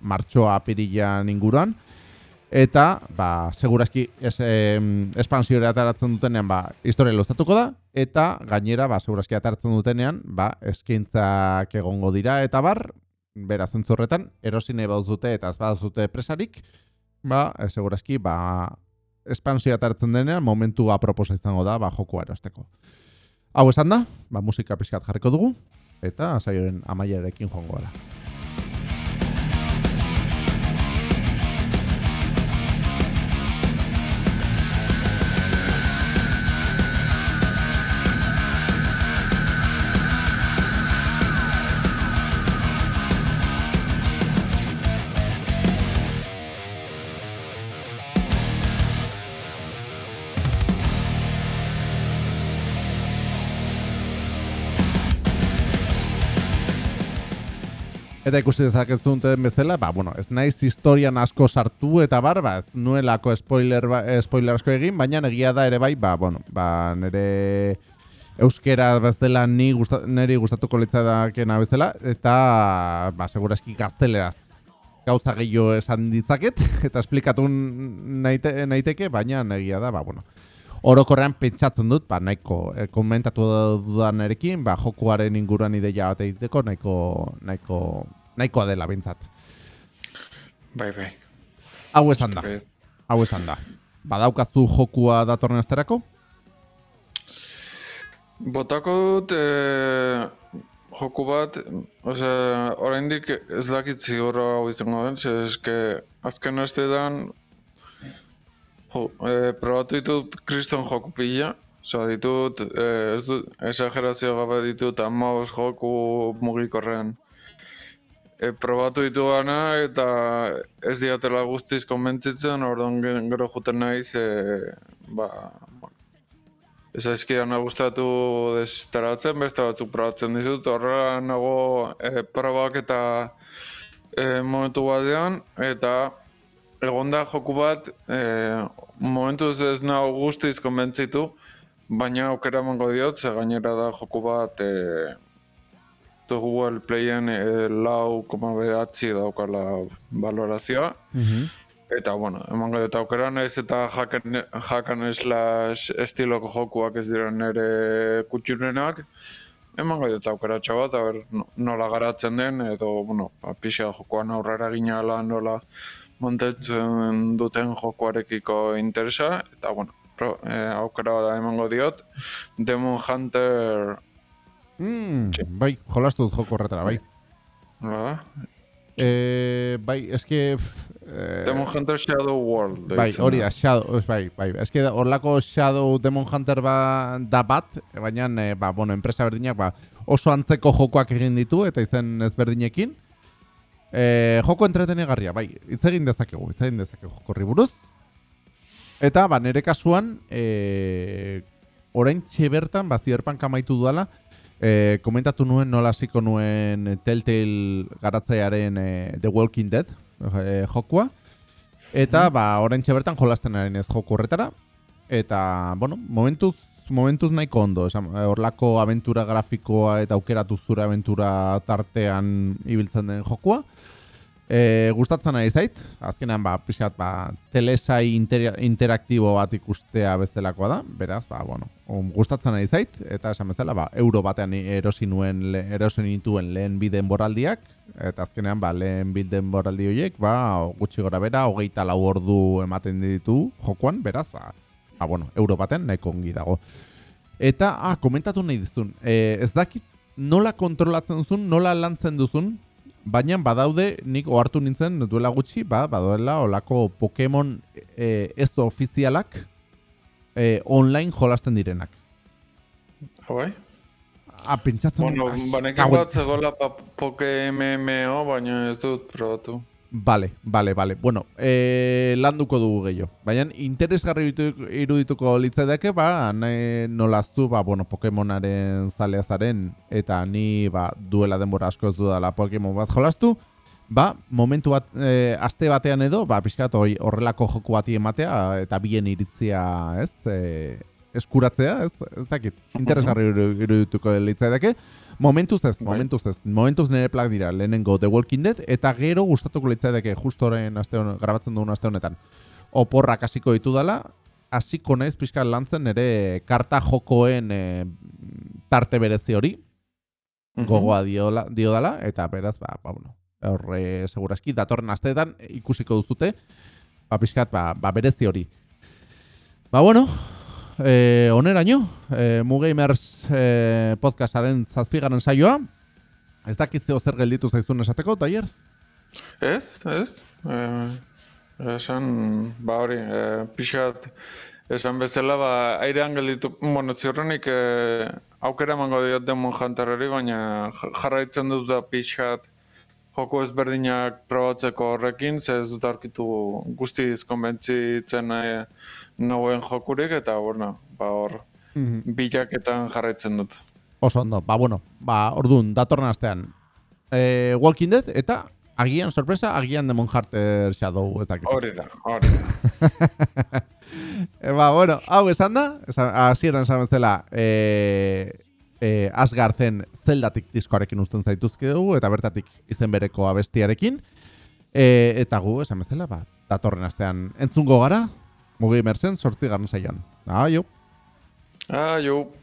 martxoa apirilan inguruan, eta ba, segurazki es, eh, espansiore ateratzen dutenean ba, historia luztatuko da, eta gainera ba, segurazki ateratzen dutenean ba, eskintzak egongo dira, eta bar, bera zentzurretan, erosine bauzute eta ez presarik, ba, segurazki ba, espansioa tartzen denean, momentu aproposa izango da, ba, jokoa erosteko. Hau esan da, ba, musika pixkat jarriko dugu, eta saioren amaiarekin joango gara. Eta ikusi dezakezu duten bezala, ba, bueno, ez naiz historian asko sartu eta bar, ba, ez nuelako spoiler, ba, eh, spoiler asko egin, baina egia da ere bai, ba, bueno, ba, nire euskera bezala ni gusta, niri gustatuko litzadakena bezala, eta, ba, seguraski gazteleraz gauza gehiago esan ditzaket, eta esplikatu naite, naiteke, baina egia da, ba, bueno, orokorrean pentsatzen dut, ba, nahiko, e, komentatu dudan erekin, ba, jokuaren inguruan ideia bat egiteko, nahiko, nahiko, nahikoa dela bintzat. bai, bai. Hau esan da, hau esan da. Badaukazu jokua datorren asterako? Botako dut e, joku bat, osea, oraindik ez dakit ziur hau izango den, ze eske azken astetan jo, e, probatu ditut kriston joku pila, osea, ditut, e, ez dut, esagerazio gabe ditut amaos joku mugikorrean. E, probatu ditu gana eta ez diatela guztiz konbentzitzen, orduan ge- gero juten naiz, e, ba, ez aizkidan gustatu destaratzen, beste batzuk probatzen dizut, horrela nago e, probak eta e, momentu batean, eta egonda joku bat, e, momentuz ez nago guztiz konbentzitu, baina aukera emango diot, ze gainera da joku bat e, du Google Playen e, lau koma behatzi daukala valorazioa, Eta, bueno, emango dut aukera, naiz eta hacken, hacken slash estiloko jokuak ez dira nire kutxurenak, emango dut aukera bat, a ber, no- nola garatzen den, edo, bueno, ba, pixa jokoan aurrera ginala, nola montetzen duten jokuarekiko interesa, eta, bueno, pro, eh, aukera da emango diot, Demon Hunter, Mm, bai, jolastu dut joko horretara, bai. nola da? E, bai, eske... E, Demon Hunter Shadow World. bai, hori da. Shadow, ez, bai, bai. Eske horlako Shadow Demon Hunter ba, da bat, baina, e, ba, bueno, enpresa berdinak, ba, oso antzeko jokoak egin ditu, eta izen ezberdinekin. E, joko entretenegarria, bai, hitz egin dezakegu, hitz egin dezakegu joko buruz. Eta, ba, nire kasuan, e, orain bertan, ba, Cyberpunk amaitu duala, e, komentatu nuen nola hasiko nuen Telltale garatzaiaren e, The Walking Dead e, jokua. Eta, ba, orain bertan jolasten ari ez joku horretara. Eta, bueno, momentuz, momentuz nahiko ondo. Esan, horlako aventura grafikoa eta aukeratu zure aventura tartean ibiltzen den jokua. E, gustatzen ari zait, azkenean ba, pixkat, ba, telesai inter interaktibo bat ikustea bestelakoa da, beraz, ba, bueno, um, gustatzen ari zait, eta esan bezala, ba, euro batean erosi nuen, le, erosi nituen lehen biden boraldiak, eta azkenean, ba, lehen biden boraldi horiek, ba, gutxi gora bera, hogeita lau ordu ematen ditu jokoan, beraz, ba, ba bueno, euro baten nahiko ongi dago. Eta, ah, komentatu nahi dizun, e, ez dakit nola kontrolatzen duzun, nola lantzen duzun, Baina badaude nik ohartu nintzen duela gutxi, ba, badoela olako Pokemon e, ez ofizialak e, online jolasten direnak. Bai? Ah, pentsatzen... Bueno, banekin bat zegoela Pokemon, baina ez dut probatu. Vale, vale, vale. Bueno, eh, landuko dugu gehiago. Baina interesgarri irudituko litzedeke, ba, nolaztu, ba, bueno, Pokemonaren zaleazaren, eta ni, ba, duela denbora asko ez dudala Pokemon bat jolastu, ba, momentu bat, e, aste batean edo, ba, pixkat horrelako joku bati ematea, eta bien iritzia, ez, e, eskuratzea, ez, ez dakit, interesgarri irudituko litzedeke, Momentuz ez, bai. momentuz ez. Momentuz nire plak dira, lehenengo The Walking Dead, eta gero gustatuko litzaideke justo horren aste hon, grabatzen dugun aste honetan. Oporrak hasiko ditu dela, hasiko naiz pixka lantzen nire karta jokoen e, tarte berezi hori, gogoa dio, dio dela, eta beraz, ba, ba bueno, horre seguraski, datorren asteetan ikusiko duzute, ba, pixkat, ba, ba berezi hori. Ba, bueno, eh, oneraino, eh, Mugamers eh, podcastaren zazpigaren saioa. Ez dakitzeo zer gelditu zaizun esateko, Taier? Ez, ez. Eh, esan, ba hori, eh, pixat, esan bezala, ba, airean gelditu, bueno, ziurrenik eh, aukera emango diot demon jantarari, baina jarraitzen dut da pixat, joko ezberdinak probatzeko horrekin, ze ez dut aurkitu guztiz konbentzitzen eh, nagoen jokurik, eta bueno, ba hor, mm bilaketan jarraitzen dut. Oso ondo, ba bueno, ba orduan, datorren astean, e, Walking Dead, eta agian, sorpresa, agian Demon Harter Shadow, ez dakit. Hori da, hori da. e, ba, bueno, hau esan da, hasieran esan bezala, e, Asgarzen zeldatik diskoarekin usten dugu, eta bertatik izen bereko abestiarekin. E, eta gu, esan bezala, ba, datorren astean entzungo gara, mugi merzen, sortzi garn zaian. Aio! Aio!